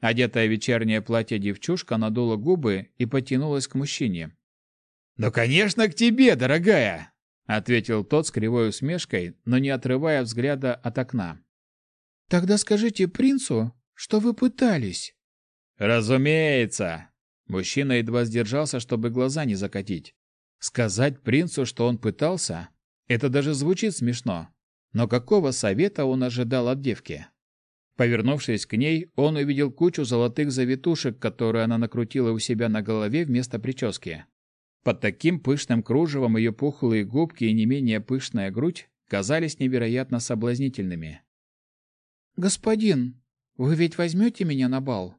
Одетая в вечернее платье девчушка надула губы и потянулась к мужчине. «Ну, конечно, к тебе, дорогая!» — ответил тот с кривой усмешкой, но не отрывая взгляда от окна. «Тогда скажите принцу, что вы пытались». «Разумеется!» Мужчина едва сдержался, чтобы глаза не закатить. Сказать принцу, что он пытался, это даже звучит смешно. Но какого совета он ожидал от девки? Повернувшись к ней, он увидел кучу золотых завитушек, которые она накрутила у себя на голове вместо прически. Под таким пышным кружевом ее пухлые губки и не менее пышная грудь казались невероятно соблазнительными. «Господин, вы ведь возьмете меня на бал?»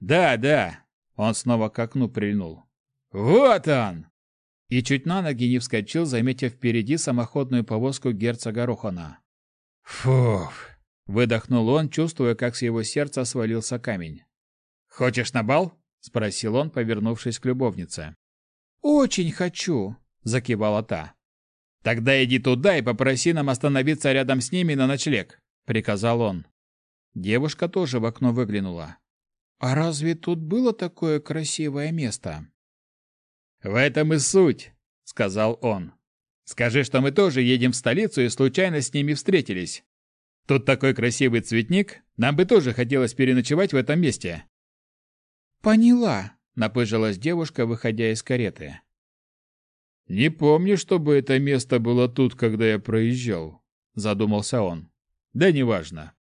«Да, да!» Он снова к окну прильнул. «Вот он!» И чуть на ноги не вскочил, заметив впереди самоходную повозку герцога Рохана. «Фуф!» Выдохнул он, чувствуя, как с его сердца свалился камень. «Хочешь на бал?» — спросил он, повернувшись к любовнице. «Очень хочу!» — закивала та. «Тогда иди туда и попроси нам остановиться рядом с ними на ночлег», — приказал он. Девушка тоже в окно выглянула. «А разве тут было такое красивое место?» «В этом и суть», — сказал он. «Скажи, что мы тоже едем в столицу и случайно с ними встретились. Тут такой красивый цветник, нам бы тоже хотелось переночевать в этом месте. Поняла, напыжилась девушка, выходя из кареты. Не помню, чтобы это место было тут, когда я проезжал, задумался он. Да неважно.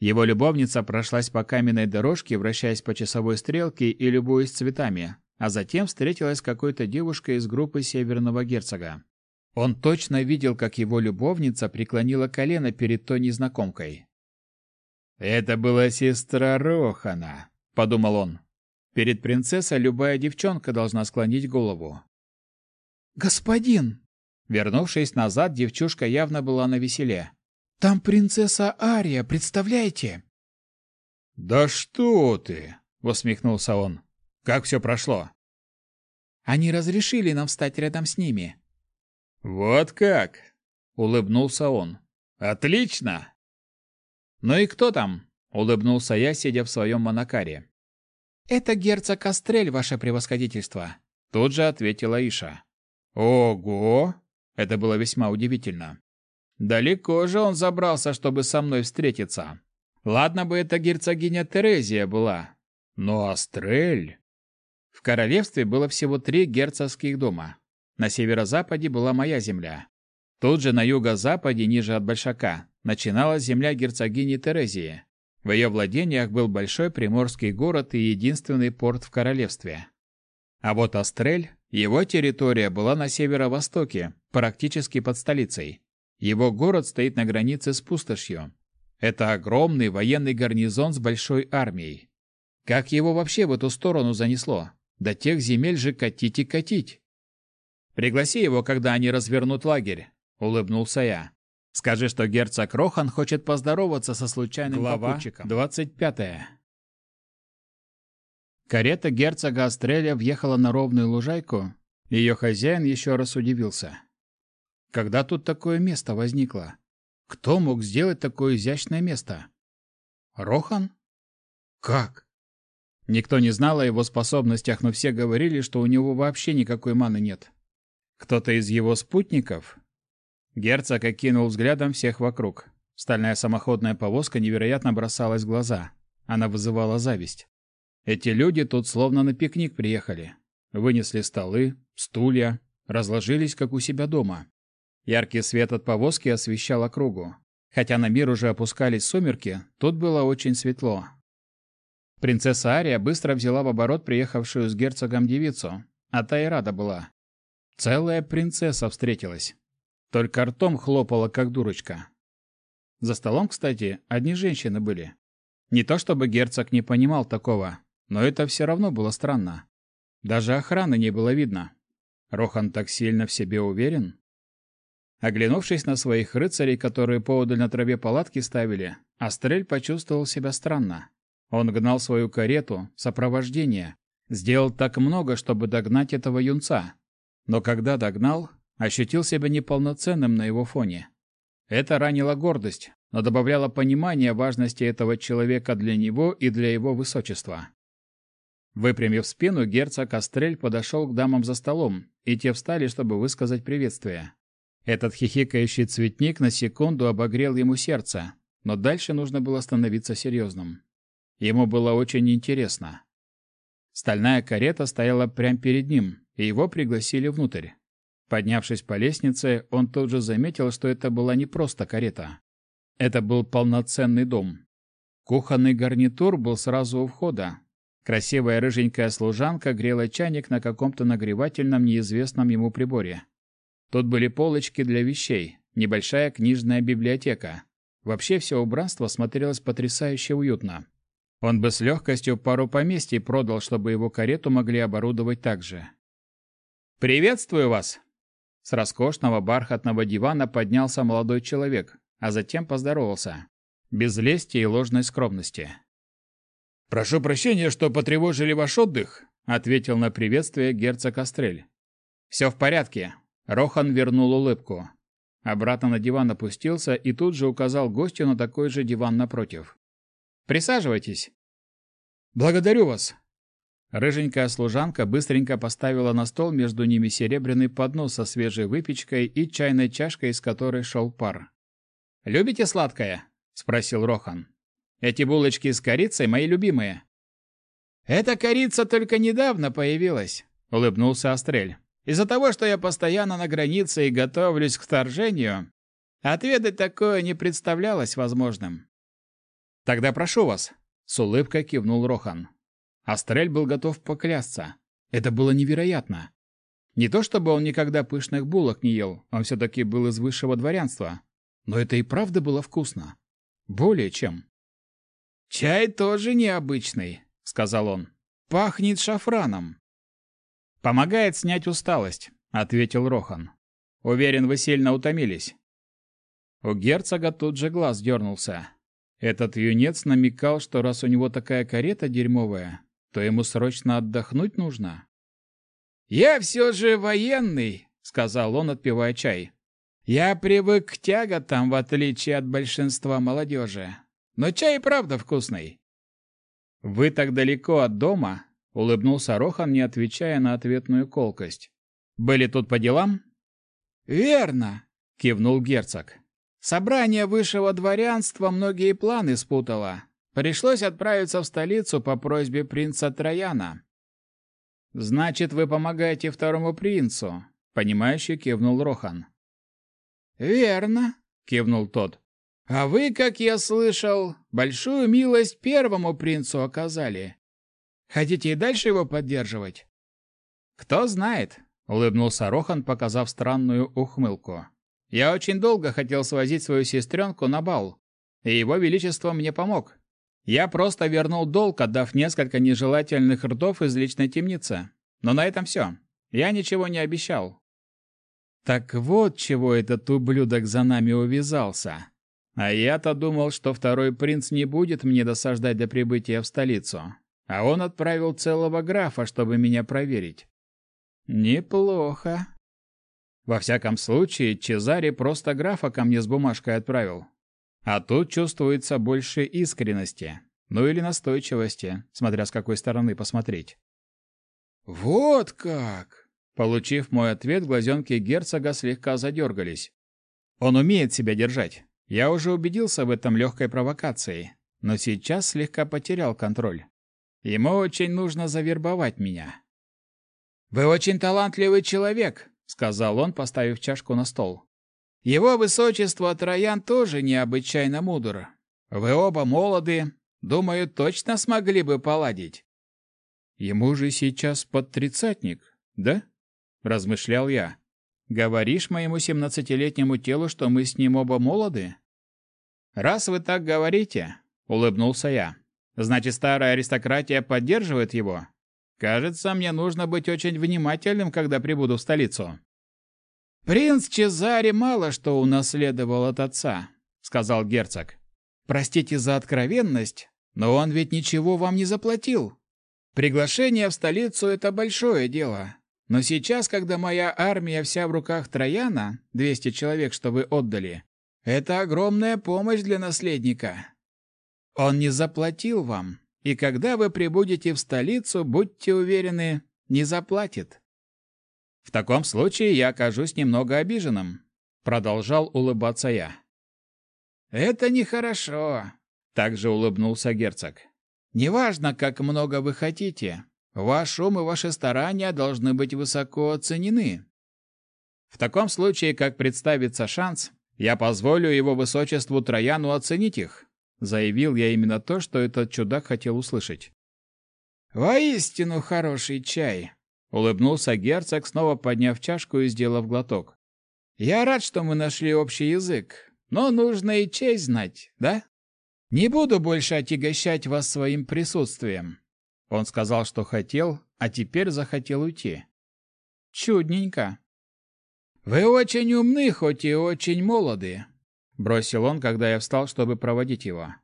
Его любовница прошлась по каменной дорожке, вращаясь по часовой стрелке и любуясь цветами, а затем встретилась с какой-то девушкой из группы Северного герцога. Он точно видел, как его любовница преклонила колено перед той незнакомкой. «Это была сестра Рохана», — подумал он. «Перед принцессой любая девчонка должна склонить голову». «Господин!» Вернувшись назад, девчушка явно была на веселе. «Там принцесса Ария, представляете?» «Да что ты!» — усмехнулся он. «Как все прошло?» «Они разрешили нам встать рядом с ними», «Вот как!» — улыбнулся он. «Отлично!» «Ну и кто там?» — улыбнулся я, сидя в своем монокаре. «Это герцог Астрель, ваше превосходительство», — тут же ответила Иша. «Ого!» — это было весьма удивительно. «Далеко же он забрался, чтобы со мной встретиться. Ладно бы это герцогиня Терезия была, но Астрель...» В королевстве было всего три герцогских дома. На северо-западе была моя земля. Тут же на юго-западе, ниже от Большака, начиналась земля герцогини Терезии. В ее владениях был большой приморский город и единственный порт в королевстве. А вот Астрель, его территория была на северо-востоке, практически под столицей. Его город стоит на границе с пустошью. Это огромный военный гарнизон с большой армией. Как его вообще в эту сторону занесло? До тех земель же катить и катить. Пригласи его, когда они развернут лагерь, улыбнулся я. Скажи, что герцог Рохан хочет поздороваться со случайным Глава попутчиком. 25. Карета герцога Астреля въехала на ровную лужайку, ее хозяин еще раз удивился. Когда тут такое место возникло? Кто мог сделать такое изящное место? Рохан? Как? Никто не знал о его способностях, но все говорили, что у него вообще никакой маны нет. Кто-то из его спутников? Герцог окинул взглядом всех вокруг. Стальная самоходная повозка невероятно бросалась в глаза. Она вызывала зависть. Эти люди тут словно на пикник приехали. Вынесли столы, стулья, разложились, как у себя дома. Яркий свет от повозки освещал округу. Хотя на мир уже опускались сумерки, тут было очень светло. Принцесса Ария быстро взяла в оборот приехавшую с герцогом девицу, а та и рада была. Целая принцесса встретилась. Только ртом хлопала, как дурочка. За столом, кстати, одни женщины были. Не то чтобы герцог не понимал такого, но это все равно было странно. Даже охраны не было видно. Рохан так сильно в себе уверен? Оглянувшись на своих рыцарей, которые поодаль на траве палатки ставили, Астрель почувствовал себя странно. Он гнал свою карету, сопровождение, сделал так много, чтобы догнать этого юнца, но когда догнал, ощутил себя неполноценным на его фоне. Это ранило гордость, но добавляло понимание важности этого человека для него и для его высочества. Выпрямив спину, герцог Астрель подошел к дамам за столом, и те встали, чтобы высказать приветствие. Этот хихикающий цветник на секунду обогрел ему сердце, но дальше нужно было становиться серьезным. Ему было очень интересно. Стальная карета стояла прямо перед ним, и его пригласили внутрь. Поднявшись по лестнице, он тут же заметил, что это была не просто карета. Это был полноценный дом. Кухонный гарнитур был сразу у входа. Красивая рыженькая служанка грела чайник на каком-то нагревательном неизвестном ему приборе. Тут были полочки для вещей, небольшая книжная библиотека. Вообще все убранство смотрелось потрясающе уютно. Он бы с легкостью пару поместий продал, чтобы его карету могли оборудовать так же. «Приветствую вас!» С роскошного бархатного дивана поднялся молодой человек, а затем поздоровался. Без лести и ложной скромности. «Прошу прощения, что потревожили ваш отдых», — ответил на приветствие герцог Астрель. «Все в порядке». Рохан вернул улыбку. Обратно на диван опустился и тут же указал гостю на такой же диван напротив. «Присаживайтесь». «Благодарю вас», Рыженькая служанка быстренько поставила на стол между ними серебряный поднос со свежей выпечкой и чайной чашкой, из которой шел пар. «Любите сладкое?» – спросил Рохан. «Эти булочки с корицей мои любимые». «Эта корица только недавно появилась», – улыбнулся Астрель. «Из-за того, что я постоянно на границе и готовлюсь к вторжению, отведать такое не представлялось возможным». «Тогда прошу вас», – с улыбкой кивнул Рохан. Астрель был готов поклясться. Это было невероятно. Не то чтобы он никогда пышных булок не ел, он все-таки был из высшего дворянства. Но это и правда было вкусно. Более чем. «Чай тоже необычный», — сказал он. «Пахнет шафраном». «Помогает снять усталость», — ответил Рохан. «Уверен, вы сильно утомились». У герцога тут же глаз дернулся. Этот юнец намекал, что раз у него такая карета дерьмовая, то ему срочно отдохнуть нужно. «Я все же военный», — сказал он, отпивая чай. Я привык к тяготам, в отличие от большинства молодежи. Но чай правда вкусный. Вы так далеко от дома? Улыбнулся Рохан, не отвечая на ответную колкость. Были тут по делам? Верно, кивнул герцог. Собрание высшего дворянства многие планы спутало. Пришлось отправиться в столицу по просьбе принца Трояна. Значит, вы помогаете второму принцу, понимающе кивнул Рохан. «Верно», — кивнул тот. «А вы, как я слышал, большую милость первому принцу оказали. Хотите и дальше его поддерживать?» «Кто знает», — улыбнулся Рохан, показав странную ухмылку. «Я очень долго хотел свозить свою сестренку на бал, и его величество мне помог. Я просто вернул долг, отдав несколько нежелательных ртов из личной темницы. Но на этом все. Я ничего не обещал. Так вот чего этот ублюдок за нами увязался. А я-то думал, что второй принц не будет мне досаждать до прибытия в столицу. А он отправил целого графа, чтобы меня проверить. Неплохо. Во всяком случае, Чезари просто графа ко мне с бумажкой отправил. А тут чувствуется больше искренности. Ну или настойчивости, смотря с какой стороны посмотреть. «Вот как!» Получив мой ответ, глазенки герцога слегка задергались. Он умеет себя держать. Я уже убедился в этом легкой провокации, но сейчас слегка потерял контроль. Ему очень нужно завербовать меня. «Вы очень талантливый человек», — сказал он, поставив чашку на стол. «Его высочество Троян тоже необычайно мудр. Вы оба молоды, думаю, точно смогли бы поладить». «Ему же сейчас под тридцатник, да?» размышлял я. Говоришь моему семнадцатилетнему телу, что мы с ним оба молоды? Раз вы так говорите, улыбнулся я. Значит, старая аристократия поддерживает его. Кажется, мне нужно быть очень внимательным, когда прибуду в столицу. Принц Чезаре мало что унаследовал от отца, сказал герцог. Простите за откровенность, но он ведь ничего вам не заплатил. Приглашение в столицу это большое дело. Но сейчас, когда моя армия вся в руках Трояна, 200 человек, что вы отдали, Это огромная помощь для наследника. Он не заплатил вам, и когда вы прибудете в столицу, будьте уверены, не заплатит. В таком случае я окажусь немного обиженным, продолжал улыбаться я. Это нехорошо, также улыбнулся герцог. Неважно, как много вы хотите, ваш ум и ваши старания должны быть высоко оценены. В таком случае, как представится шанс, я позволю его высочеству Трояну оценить их, заявил я именно то, что этот чудак хотел услышать. Воистину хороший чай, улыбнулся герцог, снова подняв чашку и сделав глоток. Я рад, что мы нашли общий язык, но нужно и честь знать, да? Не буду больше отягощать вас своим присутствием. Он сказал, что хотел, а теперь захотел уйти. Чудненько. Вы очень умны, хоть и очень молоды, бросил он, когда я встал, чтобы проводить его.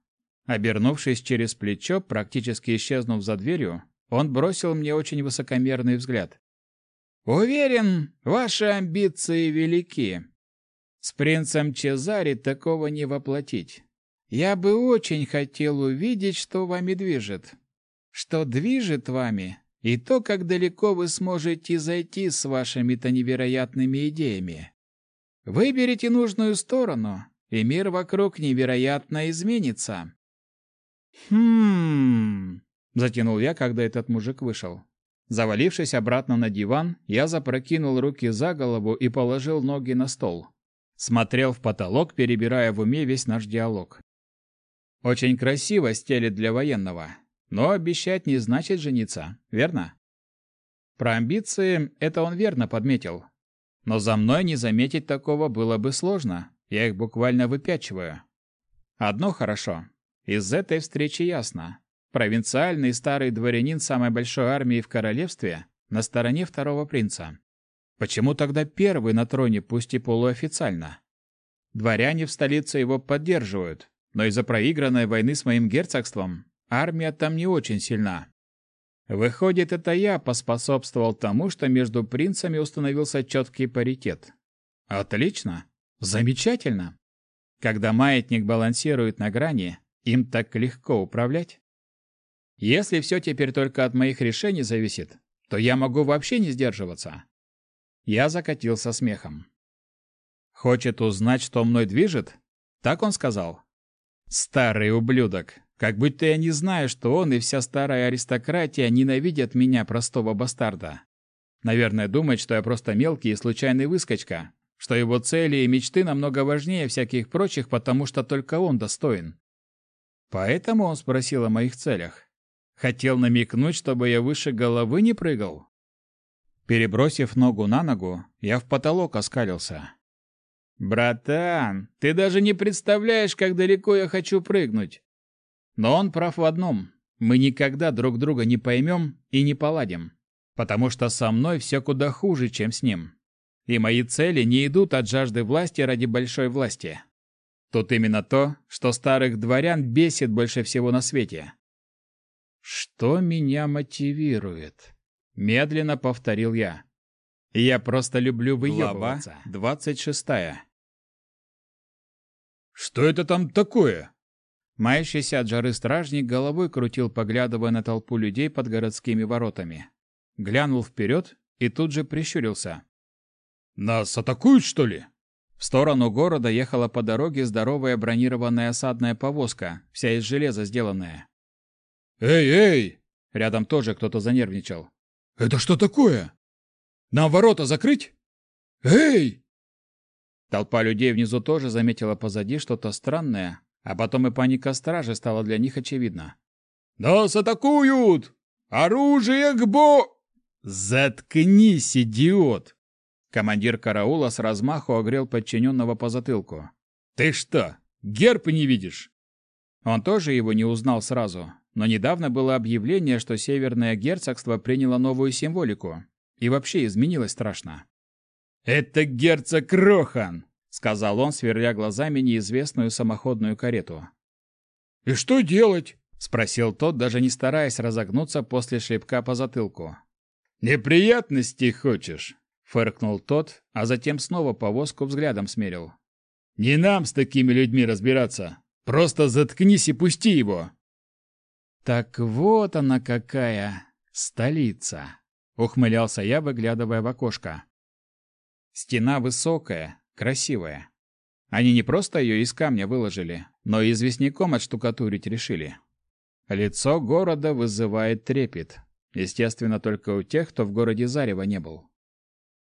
Обернувшись через плечо, практически исчезнув за дверью, он бросил мне очень высокомерный взгляд. Уверен, ваши амбиции велики. С принцем Чезари такого не воплотить. Я бы очень хотел увидеть, что вами движет. Что движет вами, и то, как далеко вы сможете зайти с вашими-то невероятными идеями. Выберите нужную сторону, и мир вокруг невероятно изменится. Хм, затянул я, когда этот мужик вышел. Завалившись обратно на диван, я запрокинул руки за голову и положил ноги на стол. Смотрел в потолок, перебирая в уме весь наш диалог. Очень красиво стелит для военного, но обещать не значит жениться, верно? Про амбиции это он верно подметил. Но за мной не заметить такого было бы сложно. Я их буквально выпячиваю. Одно хорошо. Из этой встречи ясно. Провинциальный старый дворянин самой большой армии в королевстве на стороне второго принца. Почему тогда первый на троне, пусть и полуофициально? Дворяне в столице его поддерживают, но из-за проигранной войны с моим герцогством армия там не очень сильна. Выходит, это я поспособствовал тому, что между принцами установился четкий паритет. Отлично. Замечательно. Когда маятник балансирует на грани, им так легко управлять. Если все теперь только от моих решений зависит, то я могу вообще не сдерживаться. Я закатился смехом. Хочет узнать, что мной движет? Так он сказал. Старый ублюдок. Как будто я не знаю, что он и вся старая аристократия ненавидят меня, простого бастарда. Наверное, думает, что я просто мелкий и случайный выскочка, что его цели и мечты намного важнее всяких прочих, потому что только он достоин. Поэтому он спросил о моих целях. Хотел намекнуть, чтобы я выше головы не прыгал. Перебросив ногу на ногу, я в потолок оскалился. «Братан, ты даже не представляешь, как далеко я хочу прыгнуть!» Но он прав в одном. Мы никогда друг друга не поймем и не поладим. Потому что со мной все куда хуже, чем с ним. И мои цели не идут от жажды власти ради большой власти. Тут именно то, что старых дворян бесит больше всего на свете. Что меня мотивирует? Медленно повторил я. Я просто люблю выебываться. Двадцать шестая. «Что это там такое?» Мающийся от жары стражник головой крутил, поглядывая на толпу людей под городскими воротами. Глянул вперед и тут же прищурился. «Нас атакуют, что ли?» В сторону города ехала по дороге здоровая бронированная осадная повозка, вся из железа сделанная. «Эй, эй!» Рядом тоже кто-то занервничал. «Это что такое? Нам ворота закрыть? Эй!» Толпа людей внизу тоже заметила позади что-то странное, а потом и паника стражи стала для них очевидна. «Нас атакуют! Оружие к бо...» «Заткнись, идиот!» Командир караула с размаху огрел подчиненного по затылку. «Ты что, герб не видишь?» Он тоже его не узнал сразу, но недавно было объявление, что Северное герцогство приняло новую символику и вообще изменилось страшно. «Это герцог Рохан!» — сказал он, сверля глазами неизвестную самоходную карету. «И что делать?» — спросил тот, даже не стараясь разогнуться после шлепка по затылку. «Неприятностей хочешь?» — фыркнул тот, а затем снова повозку взглядом смерил. Не нам с такими людьми разбираться. Просто заткнись и пусти его. Так вот она какая столица, ухмылялся я, выглядывая в окошко. Стена высокая, красивая. Они не просто ее из камня выложили, но и известняком отштукатурить решили. Лицо города вызывает трепет. Естественно, только у тех, кто в городе Зарево не был.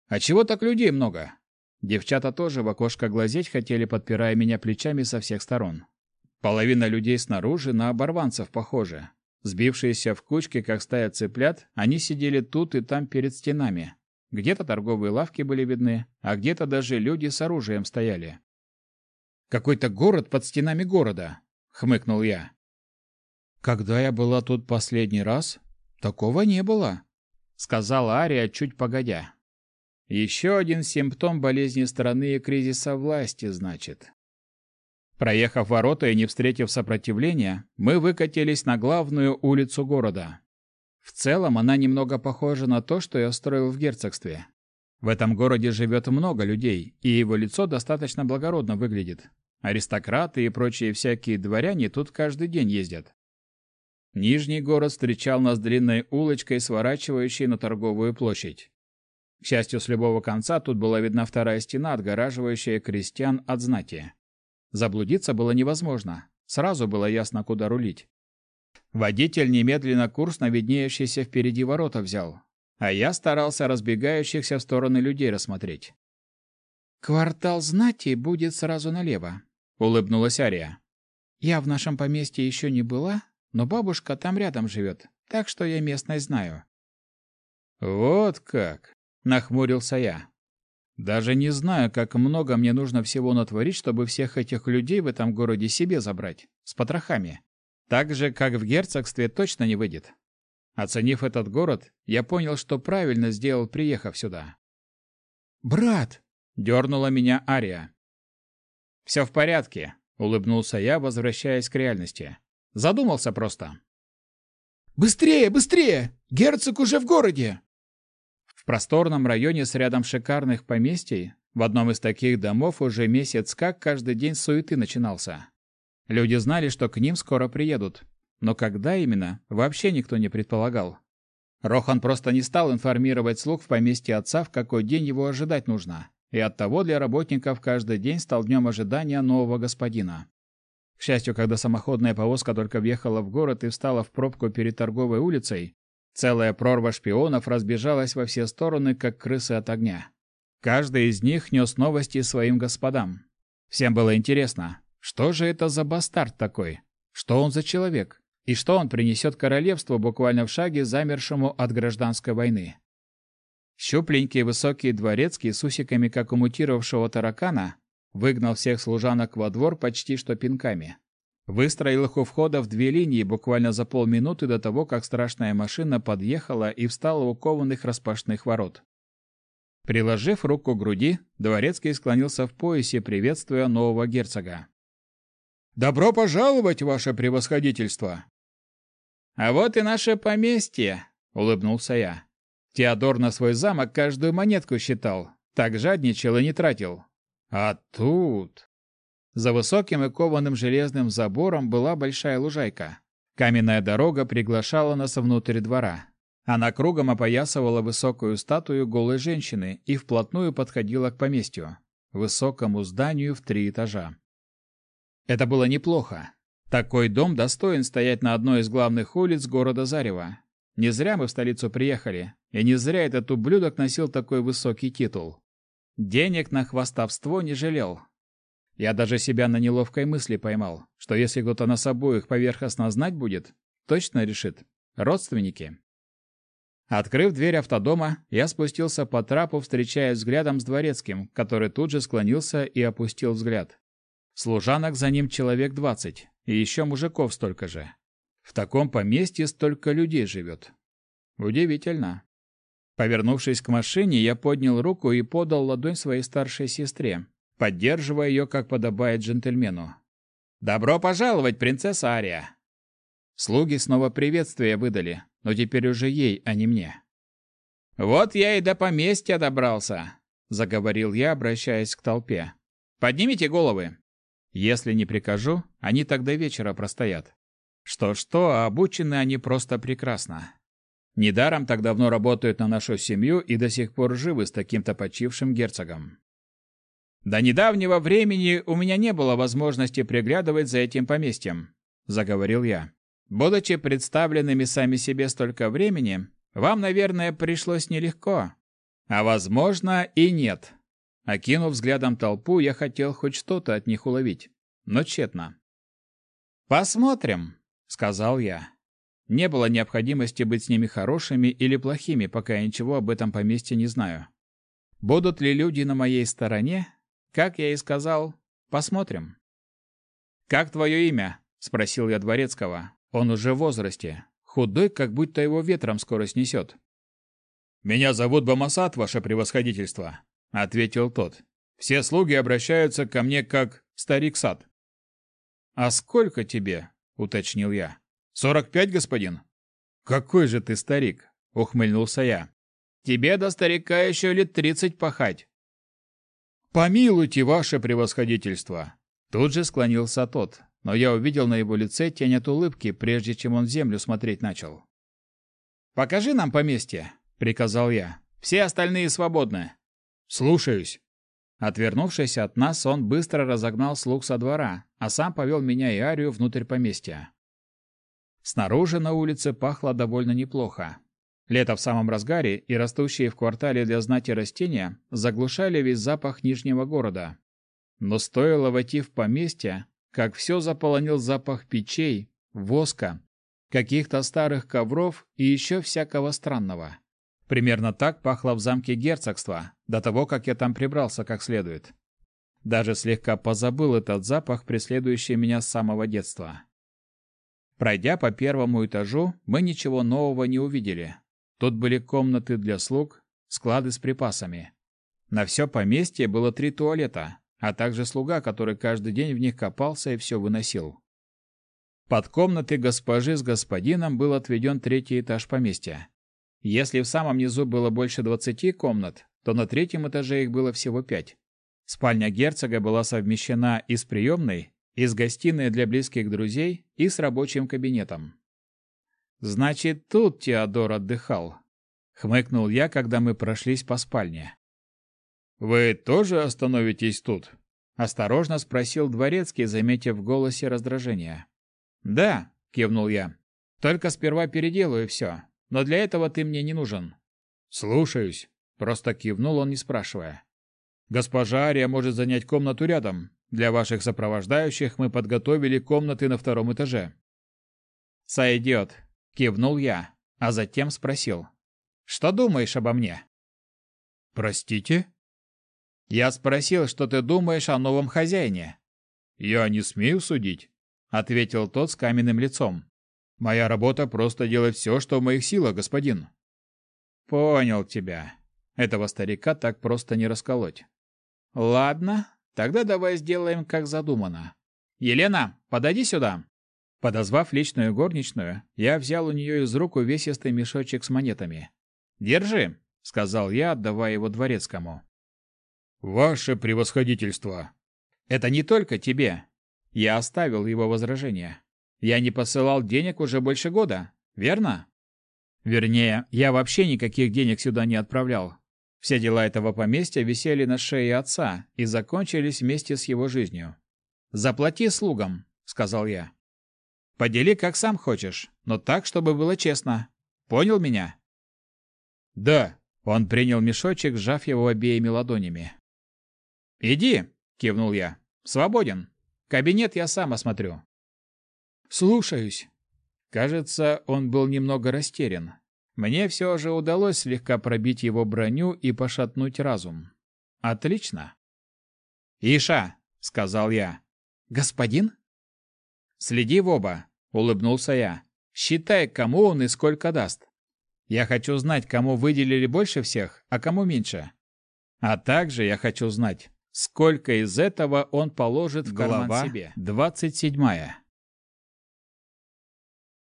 А чего так людей много? Девчата тоже в окошко глазеть хотели, подпирая меня плечами со всех сторон. Половина людей снаружи на оборванцев похожи. Сбившиеся в кучки, как стая цыплят, они сидели тут и там перед стенами. Где-то торговые лавки были видны, а где-то даже люди с оружием стояли. «Какой-то город под стенами города», — хмыкнул я. «Когда я была тут последний раз, такого не было», — сказала Ария чуть погодя. Еще один симптом болезни страны и кризиса власти, значит. Проехав ворота и не встретив сопротивления, мы выкатились на главную улицу города. В целом она немного похожа на то, что я строил в герцогстве. В этом городе живет много людей, и его лицо достаточно благородно выглядит. Аристократы и прочие всякие дворяне тут каждый день ездят. Нижний город встречал нас длинной улочкой, сворачивающей на торговую площадь. К счастью, с любого конца тут была видна вторая стена, отгораживающая крестьян от знати. Заблудиться было невозможно. Сразу было ясно, куда рулить. Водитель немедленно курс на виднеющиеся впереди ворота взял, а я старался разбегающихся в стороны людей рассмотреть. «Квартал знати будет сразу налево», — улыбнулась Ария. «Я в нашем поместье еще не была, но бабушка там рядом живет, так что я местность знаю». «Вот как!» Нахмурился я. Даже не знаю, как много мне нужно всего натворить, чтобы всех этих людей в этом городе себе забрать. С потрохами. Так же, как в герцогстве, точно не выйдет. Оценив этот город, я понял, что правильно сделал, приехав сюда. «Брат!» — дернула меня Ария. «Все в порядке», — улыбнулся я, возвращаясь к реальности. Задумался просто. «Быстрее, быстрее! Герцог уже в городе!» Просторном районе с рядом шикарных поместий, в одном из таких домов уже месяц как каждый день суеты начинался. Люди знали, что к ним скоро приедут, но когда именно, вообще никто не предполагал. Рохан просто не стал информировать слуг в поместье отца, в какой день его ожидать нужно, и оттого для работников каждый день стал днем ожидания нового господина. К счастью, когда самоходная повозка только въехала в город и встала в пробку перед торговой улицей, Целая прорва шпионов разбежалась во все стороны, как крысы от огня. Каждый из них нес новости своим господам. Всем было интересно, что же это за бастард такой? Что он за человек? И что он принесет королевству буквально в шаге замершему от гражданской войны? Щупленький высокий дворецкий с усиками, как у мутировавшего таракана, выгнал всех служанок во двор почти что пинками. Выстроил их у входа в две линии буквально за полминуты до того, как страшная машина подъехала и встала у кованых распашных ворот. Приложив руку к груди, дворецкий склонился в поясе, приветствуя нового герцога. «Добро пожаловать, ваше превосходительство!» «А вот и наше поместье!» — улыбнулся я. Теодор на свой замок каждую монетку считал, так жадничал и не тратил. А тут... За высоким и кованым железным забором была большая лужайка. Каменная дорога приглашала нас внутрь двора. Она кругом опоясывала высокую статую голой женщины и вплотную подходила к поместью, высокому зданию в три этажа. Это было неплохо. Такой дом достоин стоять на одной из главных улиц города Зарева. Не зря мы в столицу приехали, и не зря этот ублюдок носил такой высокий титул. Денег на хвастовство не жалел, я даже себя на неловкой мысли поймал, что если кто-то нас обоих поверхностно знать будет, точно решит. Родственники. Открыв дверь автодома, я спустился по трапу, встречаясь взглядом с дворецким, который тут же склонился и опустил взгляд. Служанок за ним человек двадцать, и еще мужиков столько же. В таком поместье столько людей живет. Удивительно. Повернувшись к машине, я поднял руку и подал ладонь своей старшей сестре, поддерживая ее, как подобает джентльмену. «Добро пожаловать, принцесса Ария!» Слуги снова приветствие выдали, но теперь уже ей, а не мне. «Вот я и до поместья добрался», — заговорил я, обращаясь к толпе. Поднимите головы. Если не прикажу, они тогда вечера простоят. Что-что, а обучены они просто прекрасно. Недаром так давно работают на нашу семью и до сих пор живы с таким-то почившим герцогом. До недавнего времени у меня не было возможности приглядывать за этим поместьем, заговорил я. Будучи представленными сами себе столько времени, вам, наверное, пришлось нелегко. А возможно, и нет. Окинув взглядом толпу, я хотел хоть что-то от них уловить, но тщетно. «Посмотрим», — сказал я. Не было необходимости быть с ними хорошими или плохими, пока я ничего об этом поместье не знаю. Будут ли люди на моей стороне? Как я и сказал, посмотрим. «Как твое имя?» — спросил я Дворецкого. Он уже в возрасте, худой, как будто его ветром скоро снесет. «Меня зовут Бамасат, ваше превосходительство», — ответил тот. «Все слуги обращаются ко мне как старик Сад». «А сколько тебе?» — уточнил я. «Сорок пять, господин». «Какой же ты старик?» — ухмыльнулся я. «Тебе до старика еще лет тридцать пахать». «Помилуйте, ваше превосходительство!» Тут же склонился тот, но я увидел на его лице тень от улыбки, прежде чем он землю смотреть начал. «Покажи нам поместье», — приказал я. «Все остальные свободны». «Слушаюсь». Отвернувшись от нас, он быстро разогнал слуг со двора, а сам повел меня и Арию внутрь поместья. Снаружи на улице пахло довольно неплохо. Лето в самом разгаре, и растущие в квартале для знати растения заглушали весь запах Нижнего города. Но стоило войти в поместье, как все заполонил запах печей, воска, каких-то старых ковров и еще всякого странного. Примерно так пахло в замке герцогства, до того, как я там прибрался как следует. Даже слегка позабыл этот запах, преследующий меня с самого детства. Пройдя по первому этажу, мы ничего нового не увидели. Тут были комнаты для слуг, склады с припасами. На все поместье было три туалета, а также слуга, который каждый день в них копался и все выносил. Под комнаты госпожи с господином был отведен третий этаж поместья. Если в самом низу было больше двадцати комнат, то на третьем этаже их было всего пять. Спальня герцога была совмещена и с приемной, и с гостиной для близких друзей, и с рабочим кабинетом. «Значит, тут Теодор отдыхал», — хмыкнул я, когда мы прошлись по спальне. «Вы тоже остановитесь тут?» — осторожно спросил дворецкий, заметив в голосе раздражение. «Да», — кивнул я. «Только сперва переделаю все, но для этого ты мне не нужен». «Слушаюсь», — просто кивнул он, не спрашивая. «Госпожа Ария может занять комнату рядом. Для ваших сопровождающих мы подготовили комнаты на втором этаже». «Сойдет», Кивнул я, а затем спросил. «Что думаешь обо мне?» «Простите?» «Я спросил, что ты думаешь о новом хозяине». «Я не смею судить», — ответил тот с каменным лицом. «Моя работа просто делать все, что в моих силах, господин». «Понял тебя. Этого старика так просто не расколоть». «Ладно, тогда давай сделаем, как задумано. Елена, подойди сюда». Подозвав личную горничную, я взял у нее из рук увесистый мешочек с монетами. «Держи», — сказал я, отдавая его дворецкому. «Ваше превосходительство!» «Это не только тебе». Я оставил его возражение. «Я не посылал денег уже больше года, верно?» Вернее, я вообще никаких денег сюда не отправлял. Все дела этого поместья висели на шее отца и закончились вместе с его жизнью. «Заплати слугам», — сказал я. Подели как сам хочешь, но так, чтобы было честно. Понял меня? Да. Он принял мешочек, сжав его обеими ладонями. Иди, кивнул я. Свободен. Кабинет я сам осмотрю. Слушаюсь. Кажется, он был немного растерян. Мне все же удалось слегка пробить его броню и пошатнуть разум. Отлично. «Иша», — сказал я. «Господин?» «Следи в оба», — улыбнулся я. «Считай, кому он и сколько даст. Я хочу знать, кому выделили больше всех, а кому меньше. А также я хочу знать, сколько из этого он положит в карман Глава себе. Двадцать седьмая.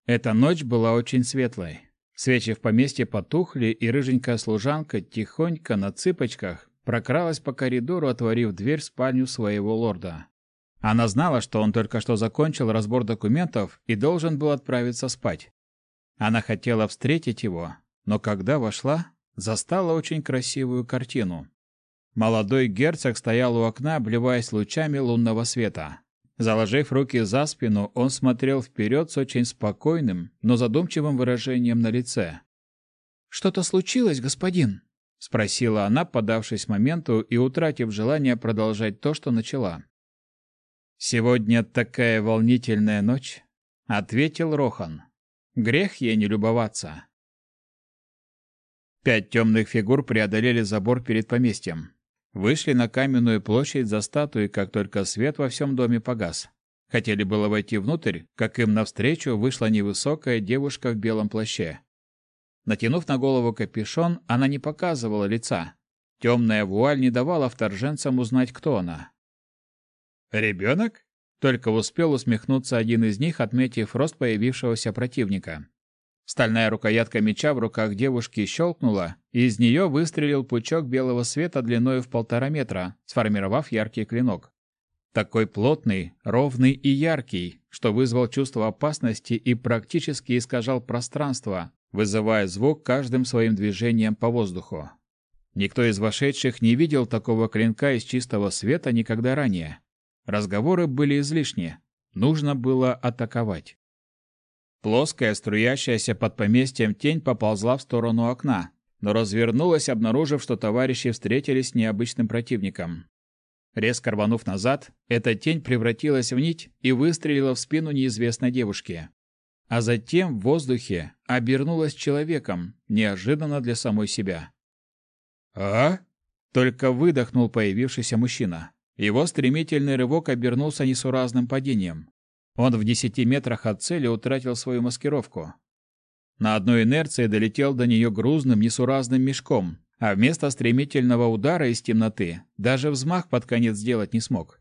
Эта ночь была очень светлой. Свечи в поместье потухли, и рыженькая служанка тихонько на цыпочках прокралась по коридору, отворив дверь в спальню своего лорда. Она знала, что он только что закончил разбор документов и должен был отправиться спать. Она хотела встретить его, но когда вошла, застала очень красивую картину. Молодой герцог стоял у окна, обливаясь лучами лунного света. Заложив руки за спину, он смотрел вперед с очень спокойным, но задумчивым выражением на лице. «Что-то случилось, господин?» — спросила она, подавшись моменту и утратив желание продолжать то, что начала. «Сегодня такая волнительная ночь», — ответил Рохан. «Грех ей не любоваться». Пять темных фигур преодолели забор перед поместьем. Вышли на каменную площадь за статуей, как только свет во всем доме погас. Хотели было войти внутрь, как им навстречу вышла невысокая девушка в белом плаще. Натянув на голову капюшон, она не показывала лица. Темная вуаль не давала вторженцам узнать, кто она. «Ребенок?» Только успел усмехнуться один из них, отметив рост появившегося противника. Стальная рукоятка меча в руках девушки щелкнула, и из нее выстрелил пучок белого света длиной в полтора метра, сформировав яркий клинок. Такой плотный, ровный и яркий, что вызвал чувство опасности и практически искажал пространство, вызывая звук каждым своим движением по воздуху. Никто из вошедших не видел такого клинка из чистого света никогда ранее. Разговоры были излишни. Нужно было атаковать. Плоская, струящаяся под поместьем тень поползла в сторону окна, но развернулась, обнаружив, что товарищи встретились с необычным противником. Резко рванув назад, эта тень превратилась в нить и выстрелила в спину неизвестной девушки. А затем в воздухе обернулась человеком, неожиданно для самой себя. «А?» — только выдохнул появившийся мужчина. Его стремительный рывок обернулся несуразным падением. Он в десяти метрах от цели утратил свою маскировку. На одной инерции долетел до нее грузным, несуразным мешком, а вместо стремительного удара из темноты даже взмах под конец сделать не смог.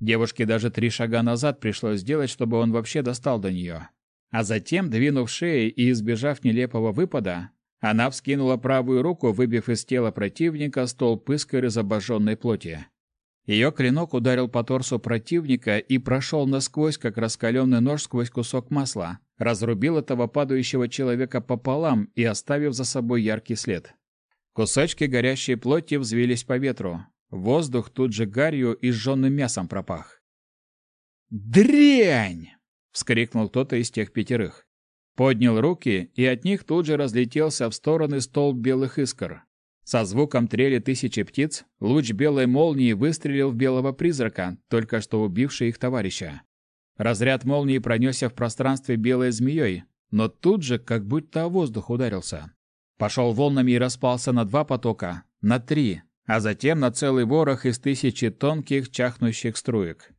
Девушке даже три шага назад пришлось сделать, чтобы он вообще достал до нее. А затем, двинув шеей и избежав нелепого выпада, она вскинула правую руку, выбив из тела противника столб искр из обожженной плоти. Ее клинок ударил по торсу противника и прошел насквозь, как раскаленный нож сквозь кусок масла, разрубил этого падающего человека пополам и оставив за собой яркий след. Кусочки горящей плоти взвились по ветру. Воздух тут же гарью и сжженным мясом пропах. «Дрянь!» — вскрикнул кто-то из тех пятерых. Поднял руки, и от них тут же разлетелся в стороны столб белых искр. Со звуком трели тысячи птиц луч белой молнии выстрелил в белого призрака, только что убивший их товарища. Разряд молнии пронесся в пространстве белой змеей, но тут же как будто о воздух ударился. Пошел волнами и распался на два потока, на три, а затем на целый ворох из тысячи тонких чахнущих струек.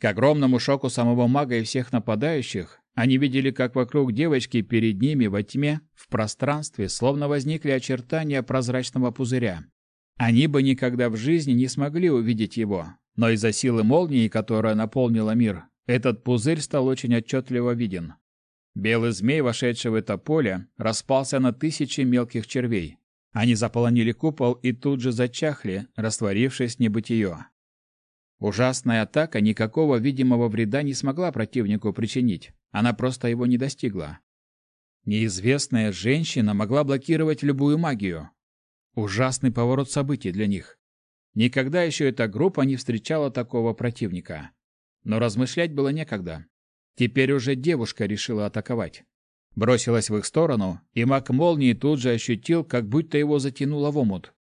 К огромному шоку самого мага и всех нападающих, они видели, как вокруг девочки перед ними во тьме, в пространстве, словно возникли очертания прозрачного пузыря. Они бы никогда в жизни не смогли увидеть его, но из-за силы молнии, которая наполнила мир, этот пузырь стал очень отчетливо виден. Белый змей, вошедший в это поле, распался на тысячи мелких червей. Они заполонили купол и тут же зачахли, растворившись в небытие. Ужасная атака никакого видимого вреда не смогла противнику причинить. Она просто его не достигла. Неизвестная женщина могла блокировать любую магию. Ужасный поворот событий для них. Никогда еще эта группа не встречала такого противника. Но размышлять было некогда. Теперь уже девушка решила атаковать. Бросилась в их сторону, и маг молнии тут же ощутил, как будто его затянуло в омут.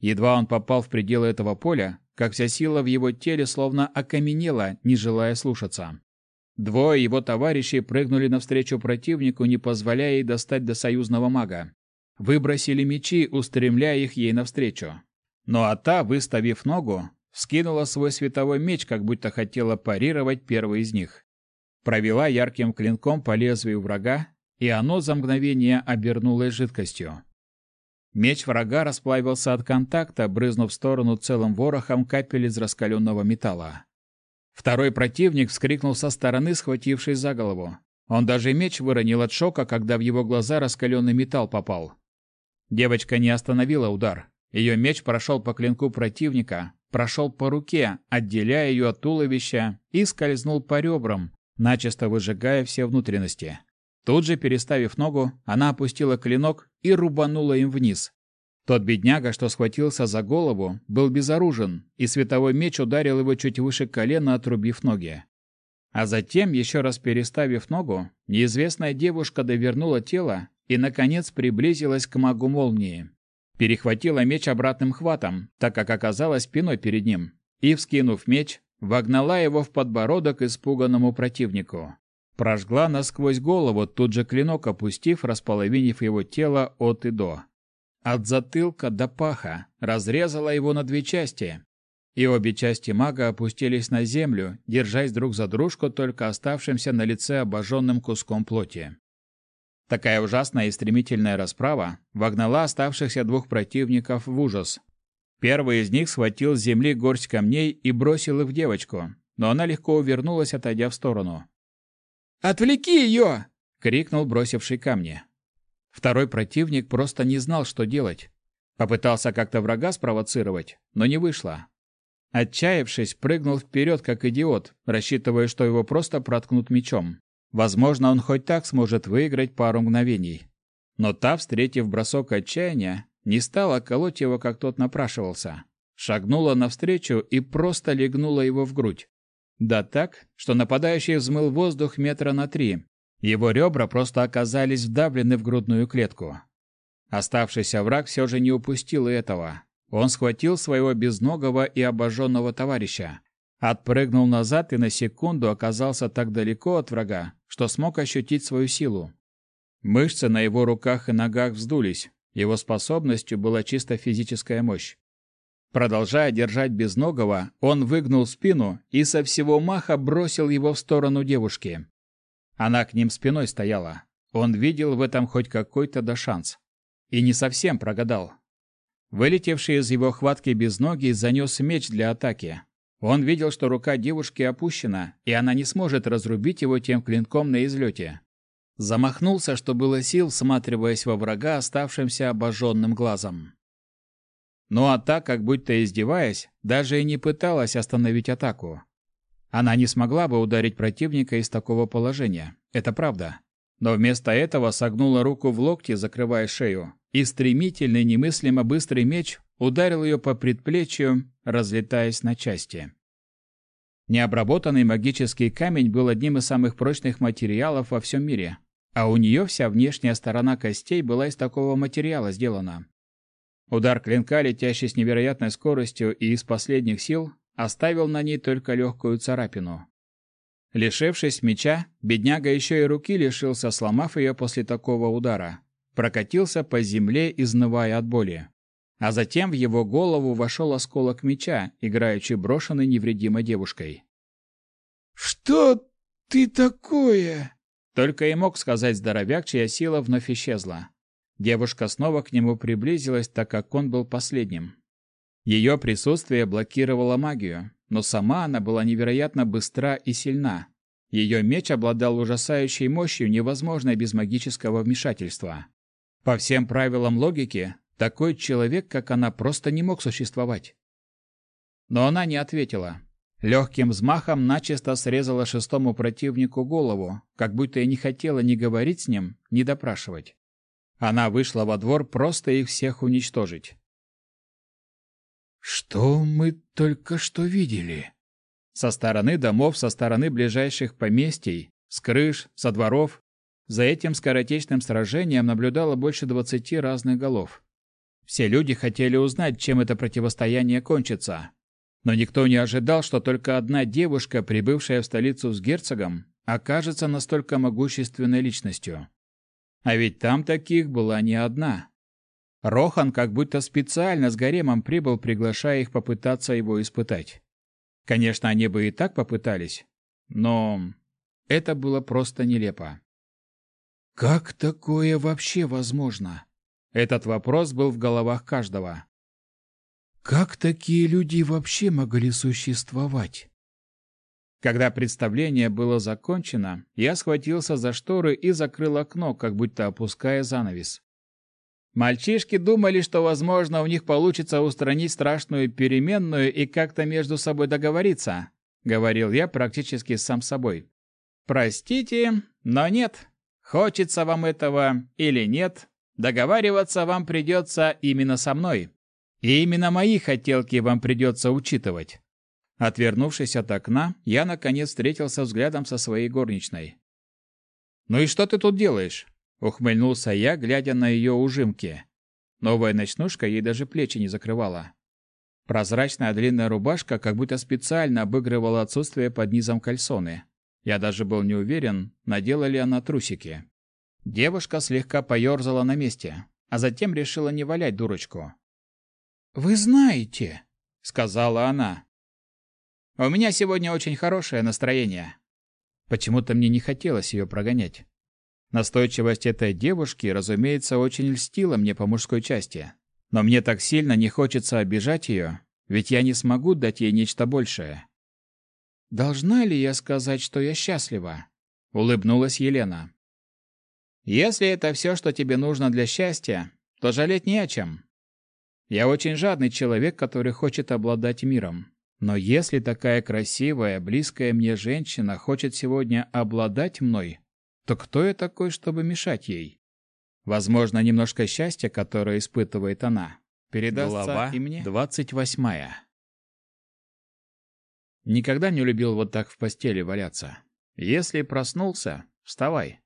Едва он попал в пределы этого поля, как вся сила в его теле словно окаменела, не желая слушаться. Двое его товарищей прыгнули навстречу противнику, не позволяя ей достать до союзного мага. Выбросили мечи, устремляя их ей навстречу. Ну а та, выставив ногу, скинула свой световой меч, как будто хотела парировать первый из них. Провела ярким клинком по лезвию врага, и оно за мгновение обернулось жидкостью. Меч врага расплавился от контакта, брызнув в сторону целым ворохом капель из раскаленного металла. Второй противник вскрикнул со стороны, схватившись за голову. Он даже меч выронил от шока, когда в его глаза раскаленный металл попал. Девочка не остановила удар. Ее меч прошел по клинку противника, прошел по руке, отделяя ее от туловища, и скользнул по ребрам, начисто выжигая все внутренности. Тут же, переставив ногу, она опустила клинок и рубанула им вниз. Тот бедняга, что схватился за голову, был безоружен, и световой меч ударил его чуть выше колена, отрубив ноги. А затем, еще раз переставив ногу, неизвестная девушка довернула тело и, наконец, приблизилась к магу молнии. Перехватила меч обратным хватом, так как оказалась спиной перед ним, и, вскинув меч, вогнала его в подбородок испуганному противнику. Прожгла насквозь голову, тут же клинок опустив, располовинив его тело от и до. От затылка до паха разрезала его на две части, и обе части мага опустились на землю, держась друг за дружку только оставшимся на лице обожженным куском плоти. Такая ужасная и стремительная расправа вогнала оставшихся двух противников в ужас. Первый из них схватил с земли горсть камней и бросил их в девочку, но она легко увернулась, отойдя в сторону. «Отвлеки ее!» — крикнул бросивший камни. Второй противник просто не знал, что делать. Попытался как-то врага спровоцировать, но не вышло. Отчаявшись, прыгнул вперед, как идиот, рассчитывая, что его просто проткнут мечом. Возможно, он хоть так сможет выиграть пару мгновений. Но та, встретив бросок отчаяния, не стала колоть его, как тот напрашивался. Шагнула навстречу и просто легнула его в грудь. Да так, что нападающий взмыл воздух метра на три. Его ребра просто оказались вдавлены в грудную клетку. Оставшийся враг все же не упустил и этого. Он схватил своего безногого и обожженного товарища, отпрыгнул назад и на секунду оказался так далеко от врага, что смог ощутить свою силу. Мышцы на его руках и ногах вздулись, его способностью была чисто физическая мощь. Продолжая держать безногого, он выгнул спину и со всего маха бросил его в сторону девушки. Она к ним спиной стояла. Он видел в этом хоть какой-то да шанс. И не совсем прогадал. Вылетевший из его хватки безногий занес меч для атаки. Он видел, что рука девушки опущена, и она не сможет разрубить его тем клинком на излете. Замахнулся, что было сил, всматриваясь во врага оставшимся обожженным глазом. Ну а та, как будто издеваясь, даже и не пыталась остановить атаку. Она не смогла бы ударить противника из такого положения, это правда. Но вместо этого согнула руку в локте, закрывая шею, и стремительный, немыслимо быстрый меч ударил ее по предплечью, разлетаясь на части. Необработанный магический камень был одним из самых прочных материалов во всем мире, а у нее вся внешняя сторона костей была из такого материала сделана. Удар клинка, летящий с невероятной скоростью и из последних сил, оставил на ней только легкую царапину. Лишившись меча, бедняга еще и руки лишился, сломав ее после такого удара. Прокатился по земле, изнывая от боли. А затем в его голову вошел осколок меча, играючи брошенной невредимой девушкой. «Что ты такое?» Только и мог сказать здоровяк, чья сила вновь исчезла. Девушка снова к нему приблизилась, так как он был последним. Ее присутствие блокировало магию, но сама она была невероятно быстра и сильна. Ее меч обладал ужасающей мощью, невозможной без магического вмешательства. По всем правилам логики, такой человек, как она, просто не мог существовать. Но она не ответила. Легким взмахом начисто срезала шестому противнику голову, как будто и не хотела ни говорить с ним, ни допрашивать. Она вышла во двор просто их всех уничтожить. «Что мы только что видели?» Со стороны домов, со стороны ближайших поместий, с крыш, со дворов. За этим скоротечным сражением наблюдало больше двадцати разных голов. Все люди хотели узнать, чем это противостояние кончится. Но никто не ожидал, что только одна девушка, прибывшая в столицу с герцогом, окажется настолько могущественной личностью. А ведь там таких была не одна. Рохан как будто специально с гаремом прибыл, приглашая их попытаться его испытать. Конечно, они бы и так попытались, но это было просто нелепо. Как такое вообще возможно? Этот вопрос был в головах каждого. Как такие люди вообще могли существовать? Когда представление было закончено, я схватился за шторы и закрыл окно, как будто опуская занавес. Мальчишки думали, что, возможно, у них получится устранить страшную переменную и как-то между собой договориться, говорил я практически сам собой. Простите, но нет. Хочется вам этого или нет, договариваться вам придется именно со мной. И именно мои хотелки вам придется учитывать. Отвернувшись от окна, я наконец встретился взглядом со своей горничной. «Ну и что ты тут делаешь?» Ухмыльнулся я, глядя на ее ужимки. Новая ночнушка ей даже плечи не закрывала. Прозрачная длинная рубашка как будто специально обыгрывала отсутствие под низом кальсоны. Я даже был не уверен, надела ли она трусики. Девушка слегка поерзала на месте, а затем решила не валять дурочку. «Вы знаете», — сказала она. «У меня сегодня очень хорошее настроение». Почему-то мне не хотелось ее прогонять. Настойчивость этой девушки, разумеется, очень льстила мне по мужской части. Но мне так сильно не хочется обижать ее, ведь я не смогу дать ей нечто большее. «Должна ли я сказать, что я счастлива?» — улыбнулась Елена. «Если это все, что тебе нужно для счастья, то жалеть не о чем. Я очень жадный человек, который хочет обладать миром. Но если такая красивая, близкая мне женщина хочет сегодня обладать мной, то кто я такой, чтобы мешать ей? Возможно, немножко счастья, которое испытывает она, передастся Глава и мне. Двадцать восьмая. Никогда не любил вот так в постели валяться. Если проснулся, вставай.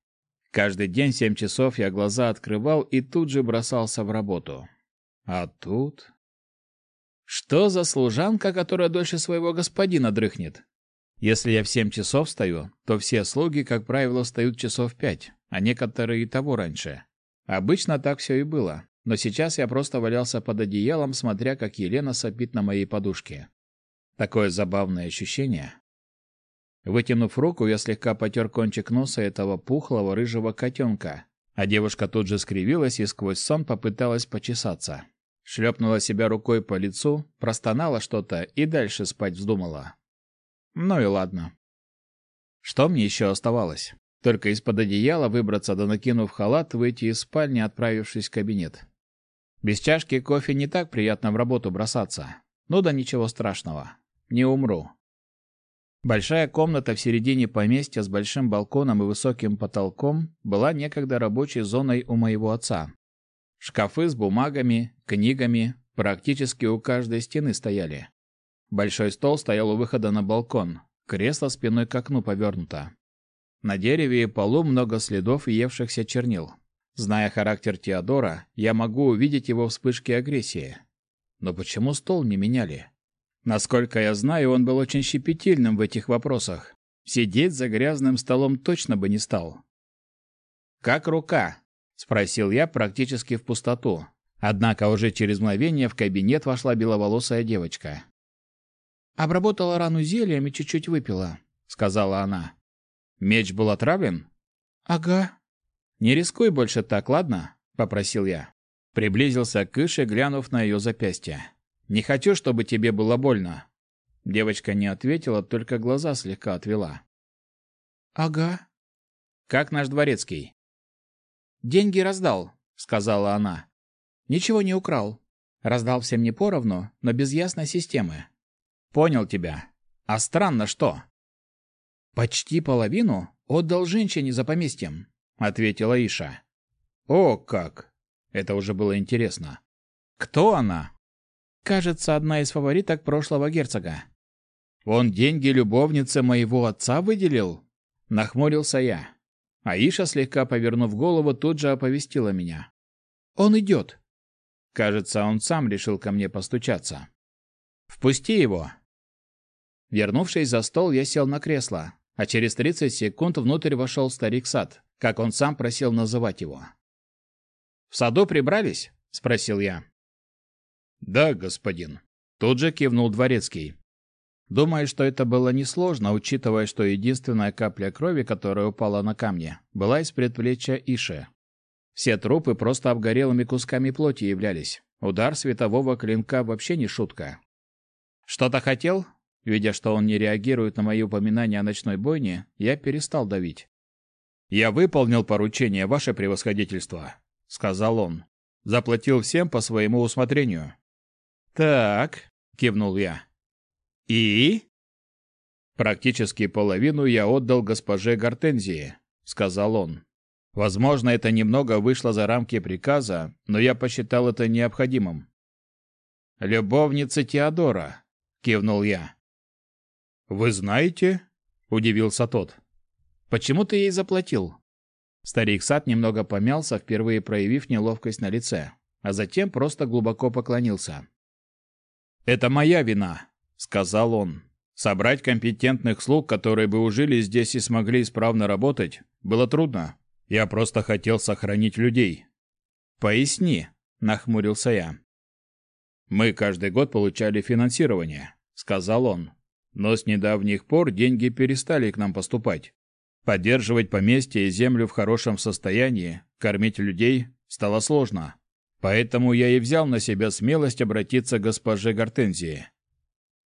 Каждый день семь часов я глаза открывал и тут же бросался в работу. А тут... Что за служанка, которая дольше своего господина дрыхнет? Если я в семь часов встаю, то все слуги, как правило, встают часов пять, а некоторые и того раньше. Обычно так все и было, но сейчас я просто валялся под одеялом, смотря, как Елена сопит на моей подушке. Такое забавное ощущение. Вытянув руку, я слегка потер кончик носа этого пухлого рыжего котенка, а девушка тут же скривилась и сквозь сон попыталась почесаться. Шлепнула себя рукой по лицу, простонала что-то и дальше спать вздумала. Ну и ладно. Что мне еще оставалось? Только из-под одеяла выбраться, да накинув халат, выйти из спальни, отправившись в кабинет. Без чашки кофе не так приятно в работу бросаться. Ну да ничего страшного. Не умру. Большая комната в середине поместья с большим балконом и высоким потолком была некогда рабочей зоной у моего отца. Шкафы с бумагами, книгами практически у каждой стены стояли. Большой стол стоял у выхода на балкон, кресло спиной к окну повернуто. На дереве и полу много следов въевшихся чернил. Зная характер Теодора, я могу увидеть его вспышки агрессии. Но почему стол не меняли? Насколько я знаю, он был очень щепетильным в этих вопросах. Сидеть за грязным столом точно бы не стал. «Как рука?» – спросил я практически в пустоту. Однако уже через мгновение в кабинет вошла беловолосая девочка. Обработала рану зельем и чуть-чуть выпила, сказала она. Меч был отравлен? Ага. Не рискуй больше так, ладно? попросил я. Приблизился к Ише, глянув на ее запястье. Не хочу, чтобы тебе было больно. Девочка не ответила, только глаза слегка отвела. Ага. Как наш дворецкий? Деньги раздал, сказала она. Ничего не украл. Раздал всем не поровну, но без ясной системы. Понял тебя. А странно что? Почти половину отдал женщине за поместьем, ответила Иша. О, как. Это уже было интересно. Кто она? Кажется, одна из фавориток прошлого герцога. Он деньги любовнице моего отца выделил? Нахмурился я. Аиша, слегка повернув голову, тут же оповестила меня. Он идет. Кажется, он сам решил ко мне постучаться. Впусти его, Вернувшись за стол, я сел на кресло, а через 30 секунд внутрь вошел старик Сад, как он сам просил называть его. «В саду прибрались?» — спросил я. «Да, господин», — тут же кивнул дворецкий. Думаю, что это было несложно, учитывая, что единственная капля крови, которая упала на камни, была из предплечья Ише. Все трупы просто обгорелыми кусками плоти являлись. Удар светового клинка вообще не шутка. «Что-то хотел?» Видя, что он не реагирует на мои упоминания о ночной бойне, я перестал давить. «Я выполнил поручение, ваше превосходительство», — сказал он. Заплатил всем по своему усмотрению. Так, кивнул я. И? Практически половину я отдал госпоже Гортензии, сказал он. Возможно, это немного вышло за рамки приказа, но я посчитал это необходимым. Любовница Теодора, кивнул я. Вы знаете? удивился тот. Почему ты ей заплатил? Старик Сад немного помялся, впервые проявив неловкость на лице, а затем просто глубоко поклонился. «Это моя вина», — сказал он. «Собрать компетентных слуг, которые бы ужили здесь и смогли исправно работать, было трудно. Я просто хотел сохранить людей». «Поясни», — нахмурился я. «Мы каждый год получали финансирование», — сказал он. «Но с недавних пор деньги перестали к нам поступать. Поддерживать поместье и землю в хорошем состоянии, кормить людей стало сложно. Поэтому я и взял на себя смелость обратиться к госпоже Гортензии.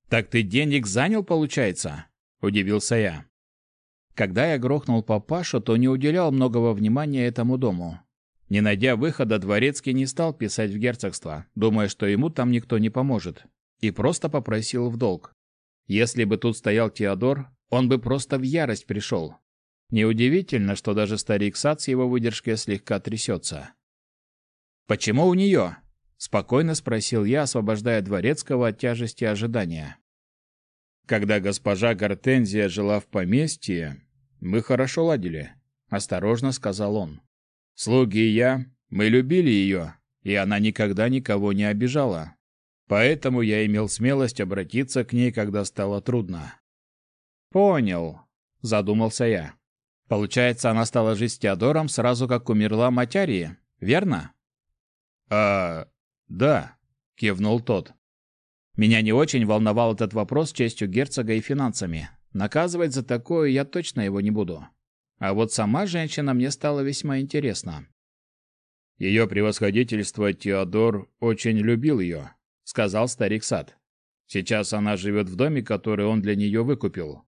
«Так ты денег занял, получается?» – удивился я. Когда я грохнул папашу, то не уделял многого внимания этому дому. Не найдя выхода, Дворецкий не стал писать в герцогство, думая, что ему там никто не поможет, и просто попросил в долг. Если бы тут стоял Теодор, он бы просто в ярость пришел. Неудивительно, что даже старик Сад с его выдержкой слегка трясется. «Почему у нее?» – спокойно спросил я, освобождая Дворецкого от тяжести ожидания. «Когда госпожа Гортензия жила в поместье, мы хорошо ладили», – осторожно сказал он. «Слуги и я, мы любили ее, и она никогда никого не обижала. Поэтому я имел смелость обратиться к ней, когда стало трудно». «Понял», – задумался я. Получается, она стала жить с Теодором сразу как умерла Матярии, верно? А, да, кивнул тот. Меня не очень волновал этот вопрос с честью герцога и финансами. Наказывать за такое я точно его не буду. А вот сама женщина мне стала весьма интересна. Ее превосходительство Теодор очень любил ее, сказал старик Сад. Сейчас она живет в доме, который он для нее выкупил.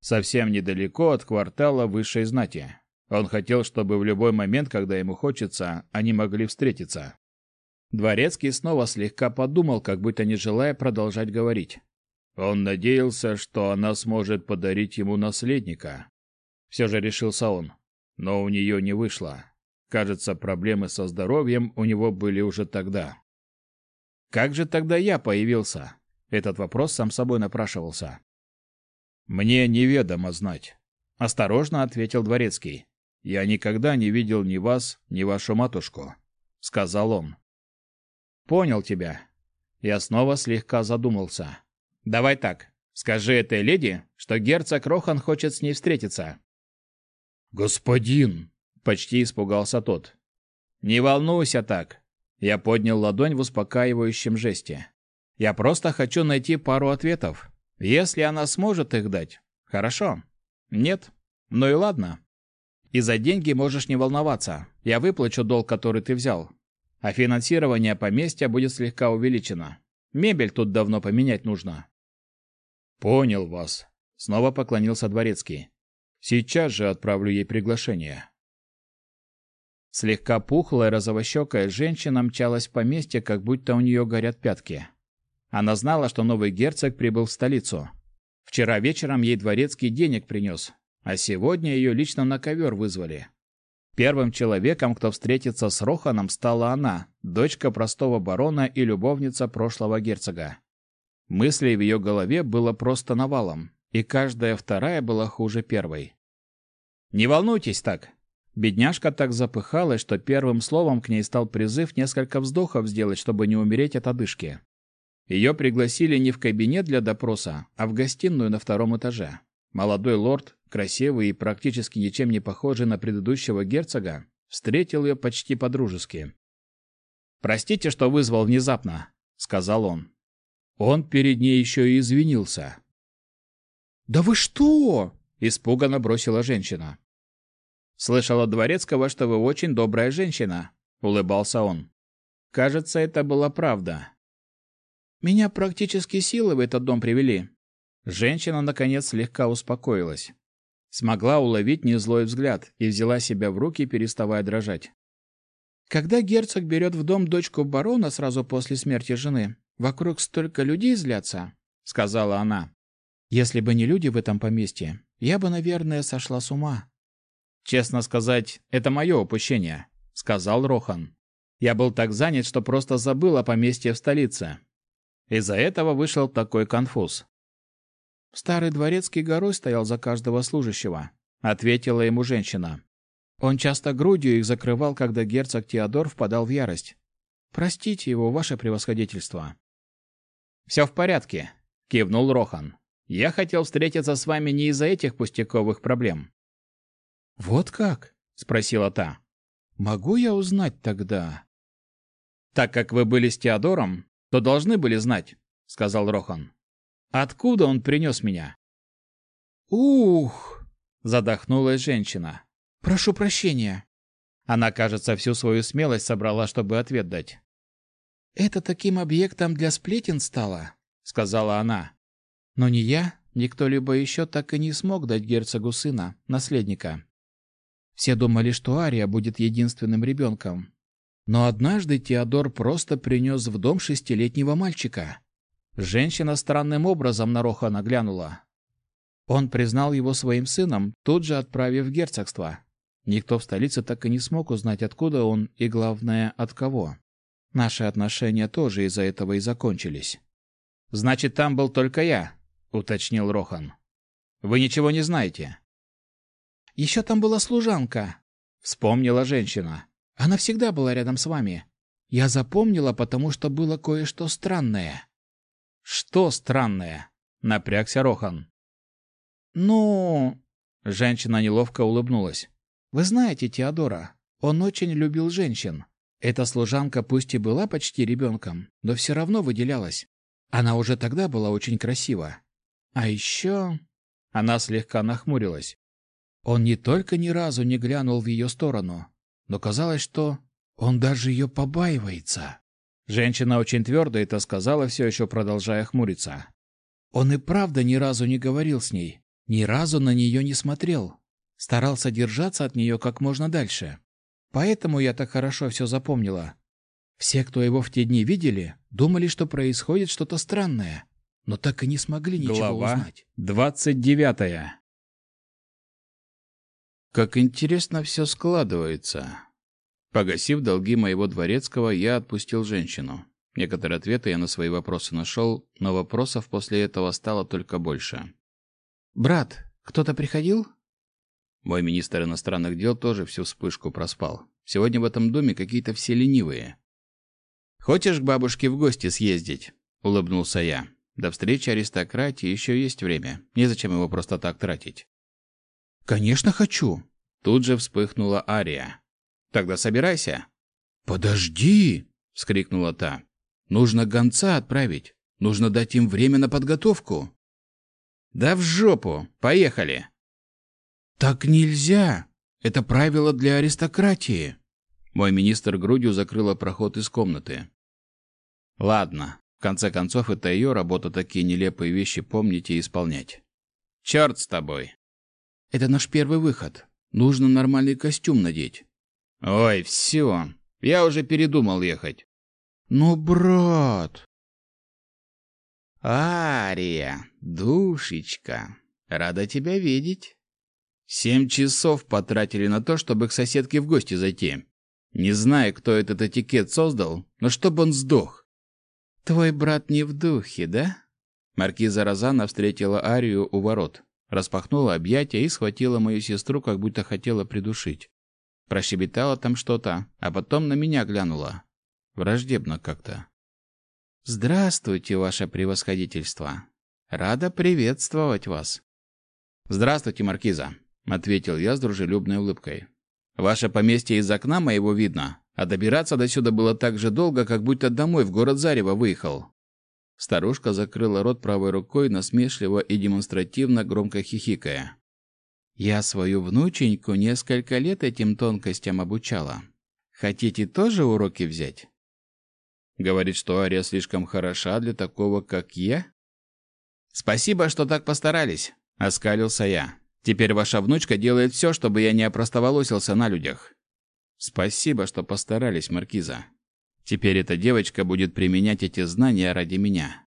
Совсем недалеко от квартала высшей знати. Он хотел, чтобы в любой момент, когда ему хочется, они могли встретиться. Дворецкий снова слегка подумал, как будто не желая продолжать говорить. Он надеялся, что она сможет подарить ему наследника. Все же решился он. Но у нее не вышло. Кажется, проблемы со здоровьем у него были уже тогда. Как же тогда я появился? Этот вопрос сам собой напрашивался. Мне неведомо знать, осторожно ответил дворецкий. Я никогда не видел ни вас, ни вашу матушку, сказал он. Понял тебя. Я снова слегка задумался. Давай так. Скажи этой леди, что герцог Рохан хочет с ней встретиться. Господин, почти испугался тот. Не волнуйся так. Я поднял ладонь в успокаивающем жесте. Я просто хочу найти пару ответов. Если она сможет их дать, хорошо. Нет, ну и ладно. И за деньги можешь не волноваться. Я выплачу долг, который ты взял. А финансирование поместья будет слегка увеличено. Мебель тут давно поменять нужно. Понял вас. Снова поклонился дворецкий. Сейчас же отправлю ей приглашение. Слегка пухлая розовощекая женщина мчалась в поместье, как будто у нее горят пятки. Она знала, что новый герцог прибыл в столицу. Вчера вечером ей дворецкий денег принес, а сегодня ее лично на ковер вызвали. Первым человеком, кто встретится с Роханом, стала она, дочка простого барона и любовница прошлого герцога. Мыслей в ее голове было просто навалом, и каждая вторая была хуже первой. «Не волнуйтесь так!» Бедняжка так запыхалась, что первым словом к ней стал призыв несколько вздохов сделать, чтобы не умереть от одышки. Ее пригласили не в кабинет для допроса, а в гостиную на втором этаже. Молодой лорд, красивый и практически ничем не похожий на предыдущего герцога, встретил ее почти по-дружески. «Простите, что вызвал внезапно», — сказал он. Он перед ней еще и извинился. «Да вы что?» — испуганно бросила женщина. «Слышала Дворецкого, что вы очень добрая женщина», — улыбался он. Кажется, это была правда. Меня практически силы в этот дом привели. Женщина, наконец, слегка успокоилась. Смогла уловить незлой взгляд и взяла себя в руки, переставая дрожать. Когда герцог берет в дом дочку барона сразу после смерти жены, вокруг столько людей злятся, сказала она. Если бы не люди в этом поместье, я бы, наверное, сошла с ума. Честно сказать, это мое упущение, сказал Рохан. Я был так занят, что просто забыл о поместье в столице. Из-за этого вышел такой конфуз. Старый дворецкий горой стоял за каждого служащего, ответила ему женщина. Он часто грудью их закрывал, когда герцог Теодор впадал в ярость. Простите его, ваше превосходительство. «Все в порядке, кивнул Рохан. Я хотел встретиться с вами не из-за этих пустяковых проблем. Вот как? спросила та. Могу я узнать тогда? Так как вы были с Теодором, то должны были знать, сказал Рохан. Откуда он принес меня? Ух, задохнулась женщина. Прошу прощения. Она, кажется, всю свою смелость собрала, чтобы ответ дать. Это таким объектом для сплетен стало, сказала она. Но ни я, ни кто-либо еще так и не смог дать герцогу сына, наследника. Все думали, что Ария будет единственным ребенком. Но однажды Теодор просто принес в дом шестилетнего мальчика. Женщина странным образом на Рохана глянула. Он признал его своим сыном, тут же отправив в герцогство. Никто в столице так и не смог узнать, откуда он и, главное, от кого. Наши отношения тоже из-за этого и закончились. «Значит, там был только я», — уточнил Рохан. «Вы ничего не знаете?» «Еще там была служанка», — вспомнила женщина. «Она всегда была рядом с вами. Я запомнила, потому что было кое-что странное». «Что странное?» — напрягся Рохан. «Ну...» — женщина неловко улыбнулась. Вы знаете Теодора, он очень любил женщин. Эта служанка пусть и была почти ребенком, но все равно выделялась. Она уже тогда была очень красива. А еще... Она слегка нахмурилась. Он не только ни разу не глянул в ее сторону, но казалось, что он даже ее побаивается. Женщина очень твердо это сказала, все еще продолжая хмуриться. Он и правда ни разу не говорил с ней, ни разу на нее не смотрел старался держаться от нее как можно дальше. Поэтому я так хорошо все запомнила. Все, кто его в те дни видели, думали, что происходит что-то странное, но так и не смогли ничего Глава узнать. Двадцать девятая. Как интересно все складывается. Погасив долги моего дворецкого, я отпустил женщину. Некоторые ответы я на свои вопросы нашел, но вопросов после этого стало только больше. «Брат, кто-то приходил?» Мой министр иностранных дел тоже всю вспышку проспал. Сегодня в этом доме какие-то все ленивые. «Хочешь к бабушке в гости съездить?» — улыбнулся я. «До встречи аристократии еще есть время. Незачем его просто так тратить». «Конечно хочу!» Тут же вспыхнула Ария. «Тогда собирайся». «Подожди!» — вскрикнула та. «Нужно гонца отправить. Нужно дать им время на подготовку». «Да в жопу! Поехали!» Так нельзя. Это правило для аристократии. Мой министр грудью закрыла проход из комнаты. Ладно, в конце концов, это ее работа такие нелепые вещи помнить и исполнять. Черт с тобой. Это наш первый выход. Нужно нормальный костюм надеть. Ой, все. Я уже передумал ехать. Ну, брат. Ария, душечка, рада тебя видеть. Семь часов потратили на то, чтобы к соседке в гости зайти. Не знаю, кто этот этикет создал, но чтобы он сдох. Твой брат не в духе, да? Маркиза Розана встретила Арию у ворот, распахнула объятия и схватила мою сестру, как будто хотела придушить. Прощебетала там что-то, а потом на меня глянула. Враждебно как-то. «Здравствуйте, ваше превосходительство. Рада приветствовать вас». «Здравствуйте, Маркиза ответил я с дружелюбной улыбкой. Ваше поместье из окна моего видно, а добираться до сюда было так же долго, как будто домой в город Зарево выехал. Старушка закрыла рот правой рукой, насмешливо и демонстративно громко хихикая. Я свою внученьку несколько лет этим тонкостям обучала. Хотите тоже уроки взять? Говорит, что Ария слишком хороша для такого, как я? Спасибо, что так постарались, оскалился я. Теперь ваша внучка делает все, чтобы я не опростоволосился на людях. Спасибо, что постарались, маркиза. Теперь эта девочка будет применять эти знания ради меня.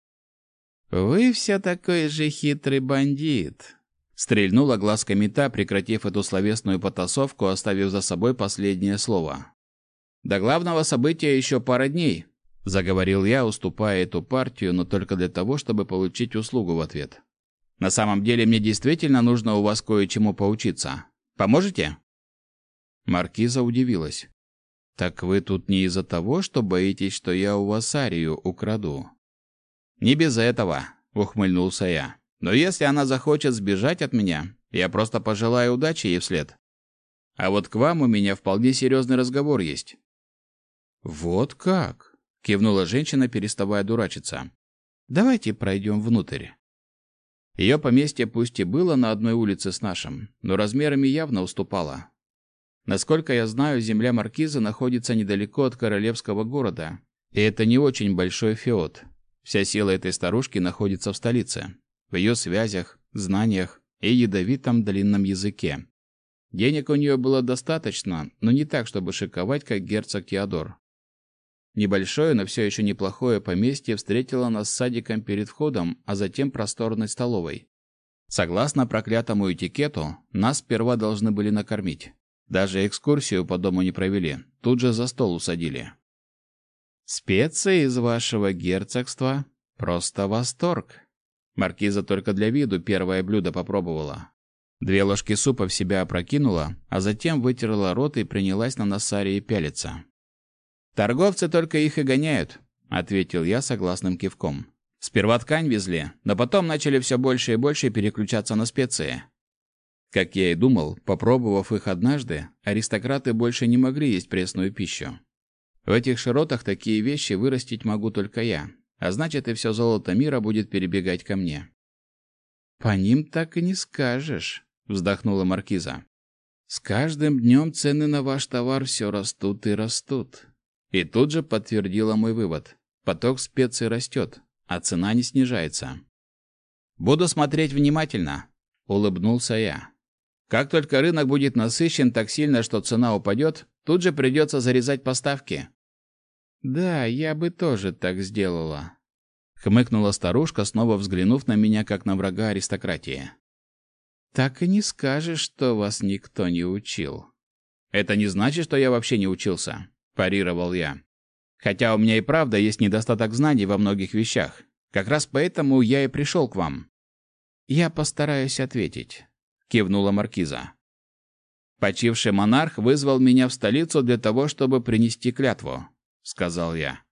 Вы все такой же хитрый бандит, стрельнула глазками та, прекратив эту словесную потасовку, оставив за собой последнее слово. До главного события еще пара дней, заговорил я, уступая эту партию, но только для того, чтобы получить услугу в ответ. На самом деле мне действительно нужно у вас кое-чему поучиться. Поможете? Маркиза удивилась. Так вы тут не из-за того, что боитесь, что я у вас Арию украду? Не без этого, ухмыльнулся я. Но если она захочет сбежать от меня, я просто пожелаю удачи ей вслед. А вот к вам у меня вполне серьезный разговор есть. Вот как? кивнула женщина, переставая дурачиться. Давайте пройдем внутрь. Ее поместье пусть и было на одной улице с нашим, но размерами явно уступало. Насколько я знаю, земля маркиза находится недалеко от королевского города, и это не очень большой феод. Вся сила этой старушки находится в столице, в ее связях, знаниях и ядовитом длинном языке. Денег у нее было достаточно, но не так, чтобы шиковать, как герцог Теодор. Небольшое, но все еще неплохое поместье встретило нас садиком перед входом, а затем просторной столовой. Согласно проклятому этикету, нас сперва должны были накормить. Даже экскурсию по дому не провели, тут же за стол усадили. Специи из вашего герцогства просто восторг. Маркиза только для виду первое блюдо попробовала. Две ложки супа в себя опрокинула, а затем вытерла рот и принялась на Насарии пялиться. Торговцы только их и гоняют, ответил я согласным кивком. Сперва ткань везли, но потом начали все больше и больше переключаться на специи. Как я и думал, попробовав их однажды, аристократы больше не могли есть пресную пищу. В этих широтах такие вещи вырастить могу только я, а значит и все золото мира будет перебегать ко мне. По ним так и не скажешь, вздохнула маркиза. С каждым днем цены на ваш товар все растут и растут. И тут же подтвердила мой вывод. Поток специй растет, а цена не снижается. Буду смотреть внимательно, улыбнулся я. Как только рынок будет насыщен так сильно, что цена упадет, тут же придется зарезать поставки. Да, я бы тоже так сделала, хмыкнула старушка, снова взглянув на меня как на врага аристократии. Так и не скажешь, что вас никто не учил. Это не значит, что я вообще не учился, парировал я. Хотя у меня и правда есть недостаток знаний во многих вещах. Как раз поэтому я и пришел к вам. Я постараюсь ответить кивнула маркиза. Почивший монарх вызвал меня в столицу для того, чтобы принести клятву, сказал я.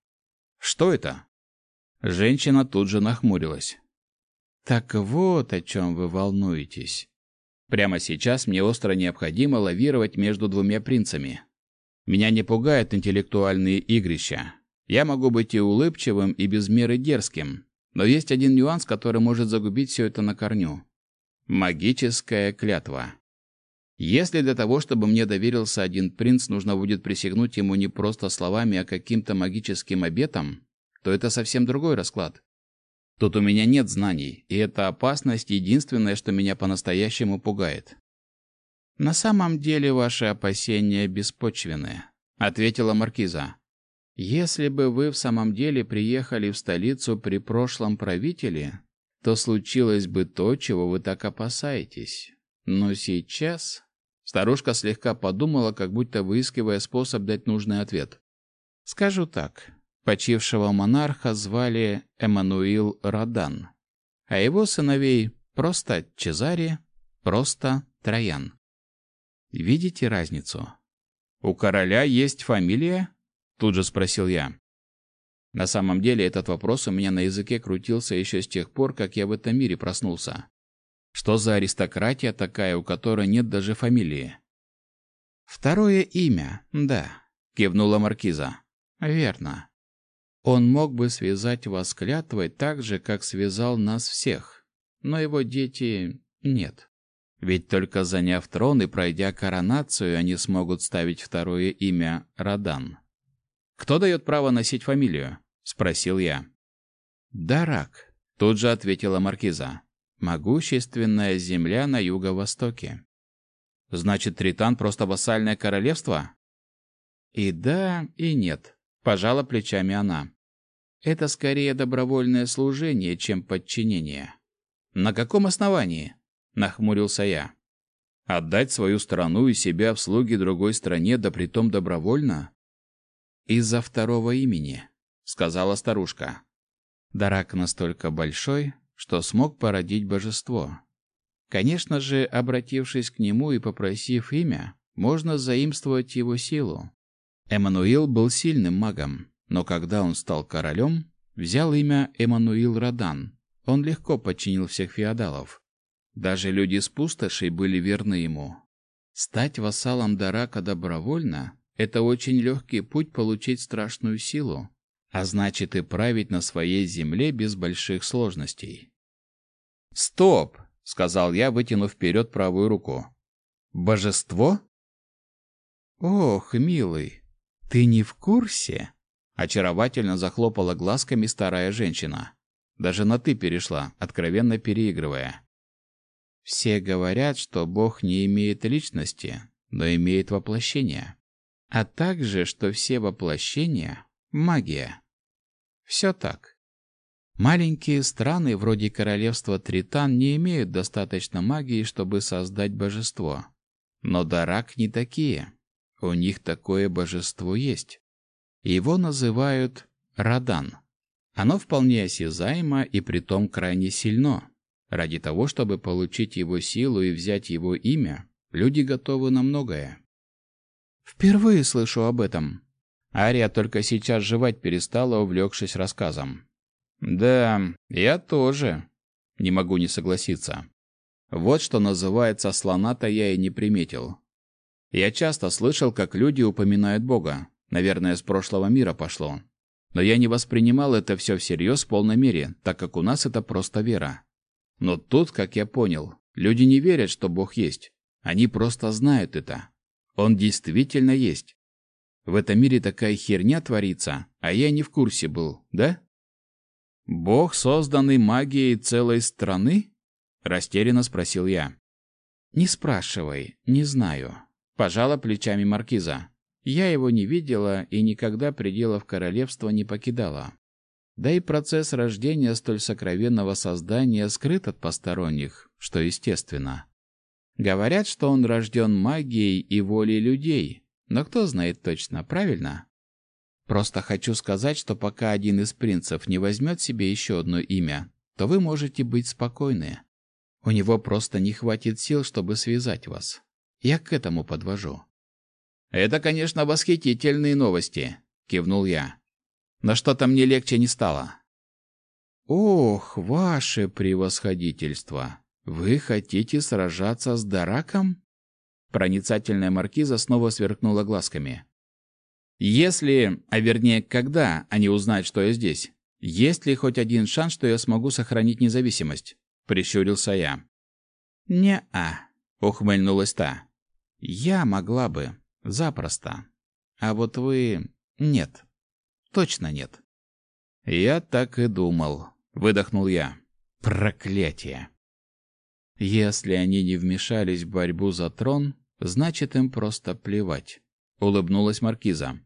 Что это? Женщина тут же нахмурилась. Так вот, о чем вы волнуетесь. Прямо сейчас мне остро необходимо лавировать между двумя принцами. Меня не пугают интеллектуальные игрища. Я могу быть и улыбчивым, и без меры дерзким, но есть один нюанс, который может загубить все это на корню. Магическая клятва. Если для того, чтобы мне доверился один принц, нужно будет присягнуть ему не просто словами, а каким-то магическим обетом, то это совсем другой расклад. Тут у меня нет знаний, и эта опасность единственное, что меня по-настоящему пугает. На самом деле ваши опасения беспочвенны, ответила маркиза. Если бы вы в самом деле приехали в столицу при прошлом правителе, то случилось бы то, чего вы так опасаетесь. Но сейчас старушка слегка подумала, как будто выискивая способ дать нужный ответ. Скажу так: почившего монарха звали Эммануил Радан, а его сыновей просто Чезаре, просто Троян. Видите разницу? У короля есть фамилия? Тут же спросил я. На самом деле этот вопрос у меня на языке крутился еще с тех пор, как я в этом мире проснулся. Что за аристократия такая, у которой нет даже фамилии? Второе имя, да, кивнула маркиза. Верно. Он мог бы связать вас клятвой так же, как связал нас всех. Но его дети нет. Ведь только заняв трон и пройдя коронацию, они смогут ставить второе имя Радан. Кто дает право носить фамилию? спросил я. Дарак, тут же ответила маркиза. Могущественная земля на юго-востоке. Значит, Тритан просто вассальное королевство? И да, и нет, пожала плечами она. Это скорее добровольное служение, чем подчинение. На каком основании? нахмурился я. Отдать свою страну и себя в слуги другой стране, да притом добровольно? Из-за второго имени, сказала старушка. Дарак настолько большой, что смог породить божество. Конечно же, обратившись к нему и попросив имя, можно заимствовать его силу. Эммануил был сильным магом, но когда он стал королем, взял имя Эммануил Радан. Он легко подчинил всех феодалов. Даже люди с пустошей были верны ему. Стать вассалом Дарака добровольно – это очень легкий путь получить страшную силу, а значит и править на своей земле без больших сложностей. «Стоп!» — сказал я, вытянув вперед правую руку. «Божество?» «Ох, милый, ты не в курсе?» Очаровательно захлопала глазками старая женщина. Даже на «ты» перешла, откровенно переигрывая. Все говорят, что Бог не имеет личности, но имеет воплощение. А также, что все воплощения — магия. Все так. Маленькие страны, вроде королевства Тритан, не имеют достаточно магии, чтобы создать божество. Но Дарак не такие. У них такое божество есть. Его называют Радан. Оно вполне осязаемо и притом крайне сильно. Ради того, чтобы получить его силу и взять его имя, люди готовы на многое. Впервые слышу об этом. Ария только сейчас жевать перестала, увлекшись рассказом. Да, я тоже. Не могу не согласиться. Вот что называется слона-то я и не приметил. Я часто слышал, как люди упоминают Бога. Наверное, с прошлого мира пошло. Но я не воспринимал это все всерьез в полной мере, так как у нас это просто вера. Но тут, как я понял, люди не верят, что Бог есть. Они просто знают это. Он действительно есть. В этом мире такая херня творится, а я не в курсе был, да? Бог, созданный магией целой страны? растерянно спросил я. Не спрашивай, не знаю, пожала плечами маркиза. Я его не видела и никогда пределов королевства не покидала. Да и процесс рождения столь сокровенного создания скрыт от посторонних, что естественно. Говорят, что он рожден магией и волей людей, но кто знает точно, правильно? Просто хочу сказать, что пока один из принцев не возьмет себе еще одно имя, то вы можете быть спокойны. У него просто не хватит сил, чтобы связать вас. Я к этому подвожу. Это, конечно, восхитительные новости, кивнул я. Но что-то мне легче не стало. Ох, ваше превосходительство. Вы хотите сражаться с Дараком? Проницательная маркиза снова сверкнула глазками. Если, а вернее, когда они узнают, что я здесь, есть ли хоть один шанс, что я смогу сохранить независимость? прищурился я. Не-а, ухмыльнулась та. Я могла бы, запросто. А вот вы нет. Точно нет. Я так и думал, выдохнул я. Проклятие. Если они не вмешались в борьбу за трон, значит им просто плевать, улыбнулась маркиза.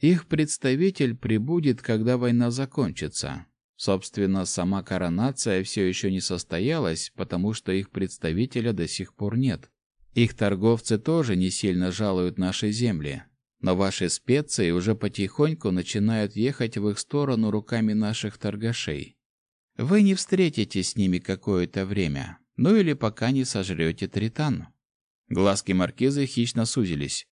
Их представитель прибудет, когда война закончится. Собственно, сама коронация все еще не состоялась, потому что их представителя до сих пор нет. Их торговцы тоже не сильно жалуют наши земли, но ваши специи уже потихоньку начинают ехать в их сторону руками наших торгашей. Вы не встретитесь с ними какое-то время, ну или пока не сожрете тритан. Глазки маркизы хищно сузились.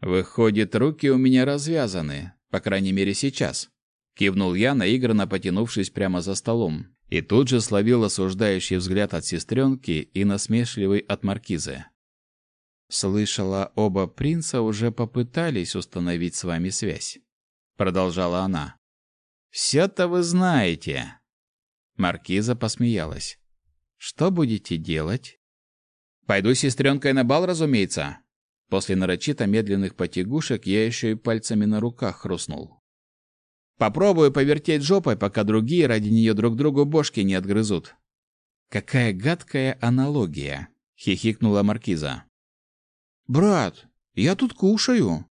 Выходит, руки у меня развязаны, по крайней мере сейчас. Кивнул я, наигранно потянувшись прямо за столом, и тут же словил осуждающий взгляд от сестренки и насмешливый от маркизы. Слышала, оба принца уже попытались установить с вами связь, продолжала она. Все-то вы знаете. Маркиза посмеялась. Что будете делать? Пойду с сестренкой на бал, разумеется. После нарочито медленных потягушек я еще и пальцами на руках хрустнул. Попробую повертеть жопой, пока другие ради нее друг другу бошки не отгрызут. Какая гадкая аналогия, хихикнула маркиза. Брат, я тут кушаю.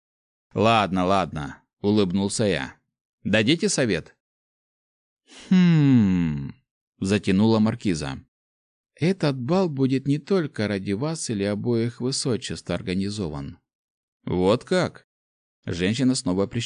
Ладно, ладно, улыбнулся я. Дадите совет? Хм, затянула маркиза. Этот бал будет не только ради вас или обоих высочеств организован. Вот как? Женщина снова прищурилась.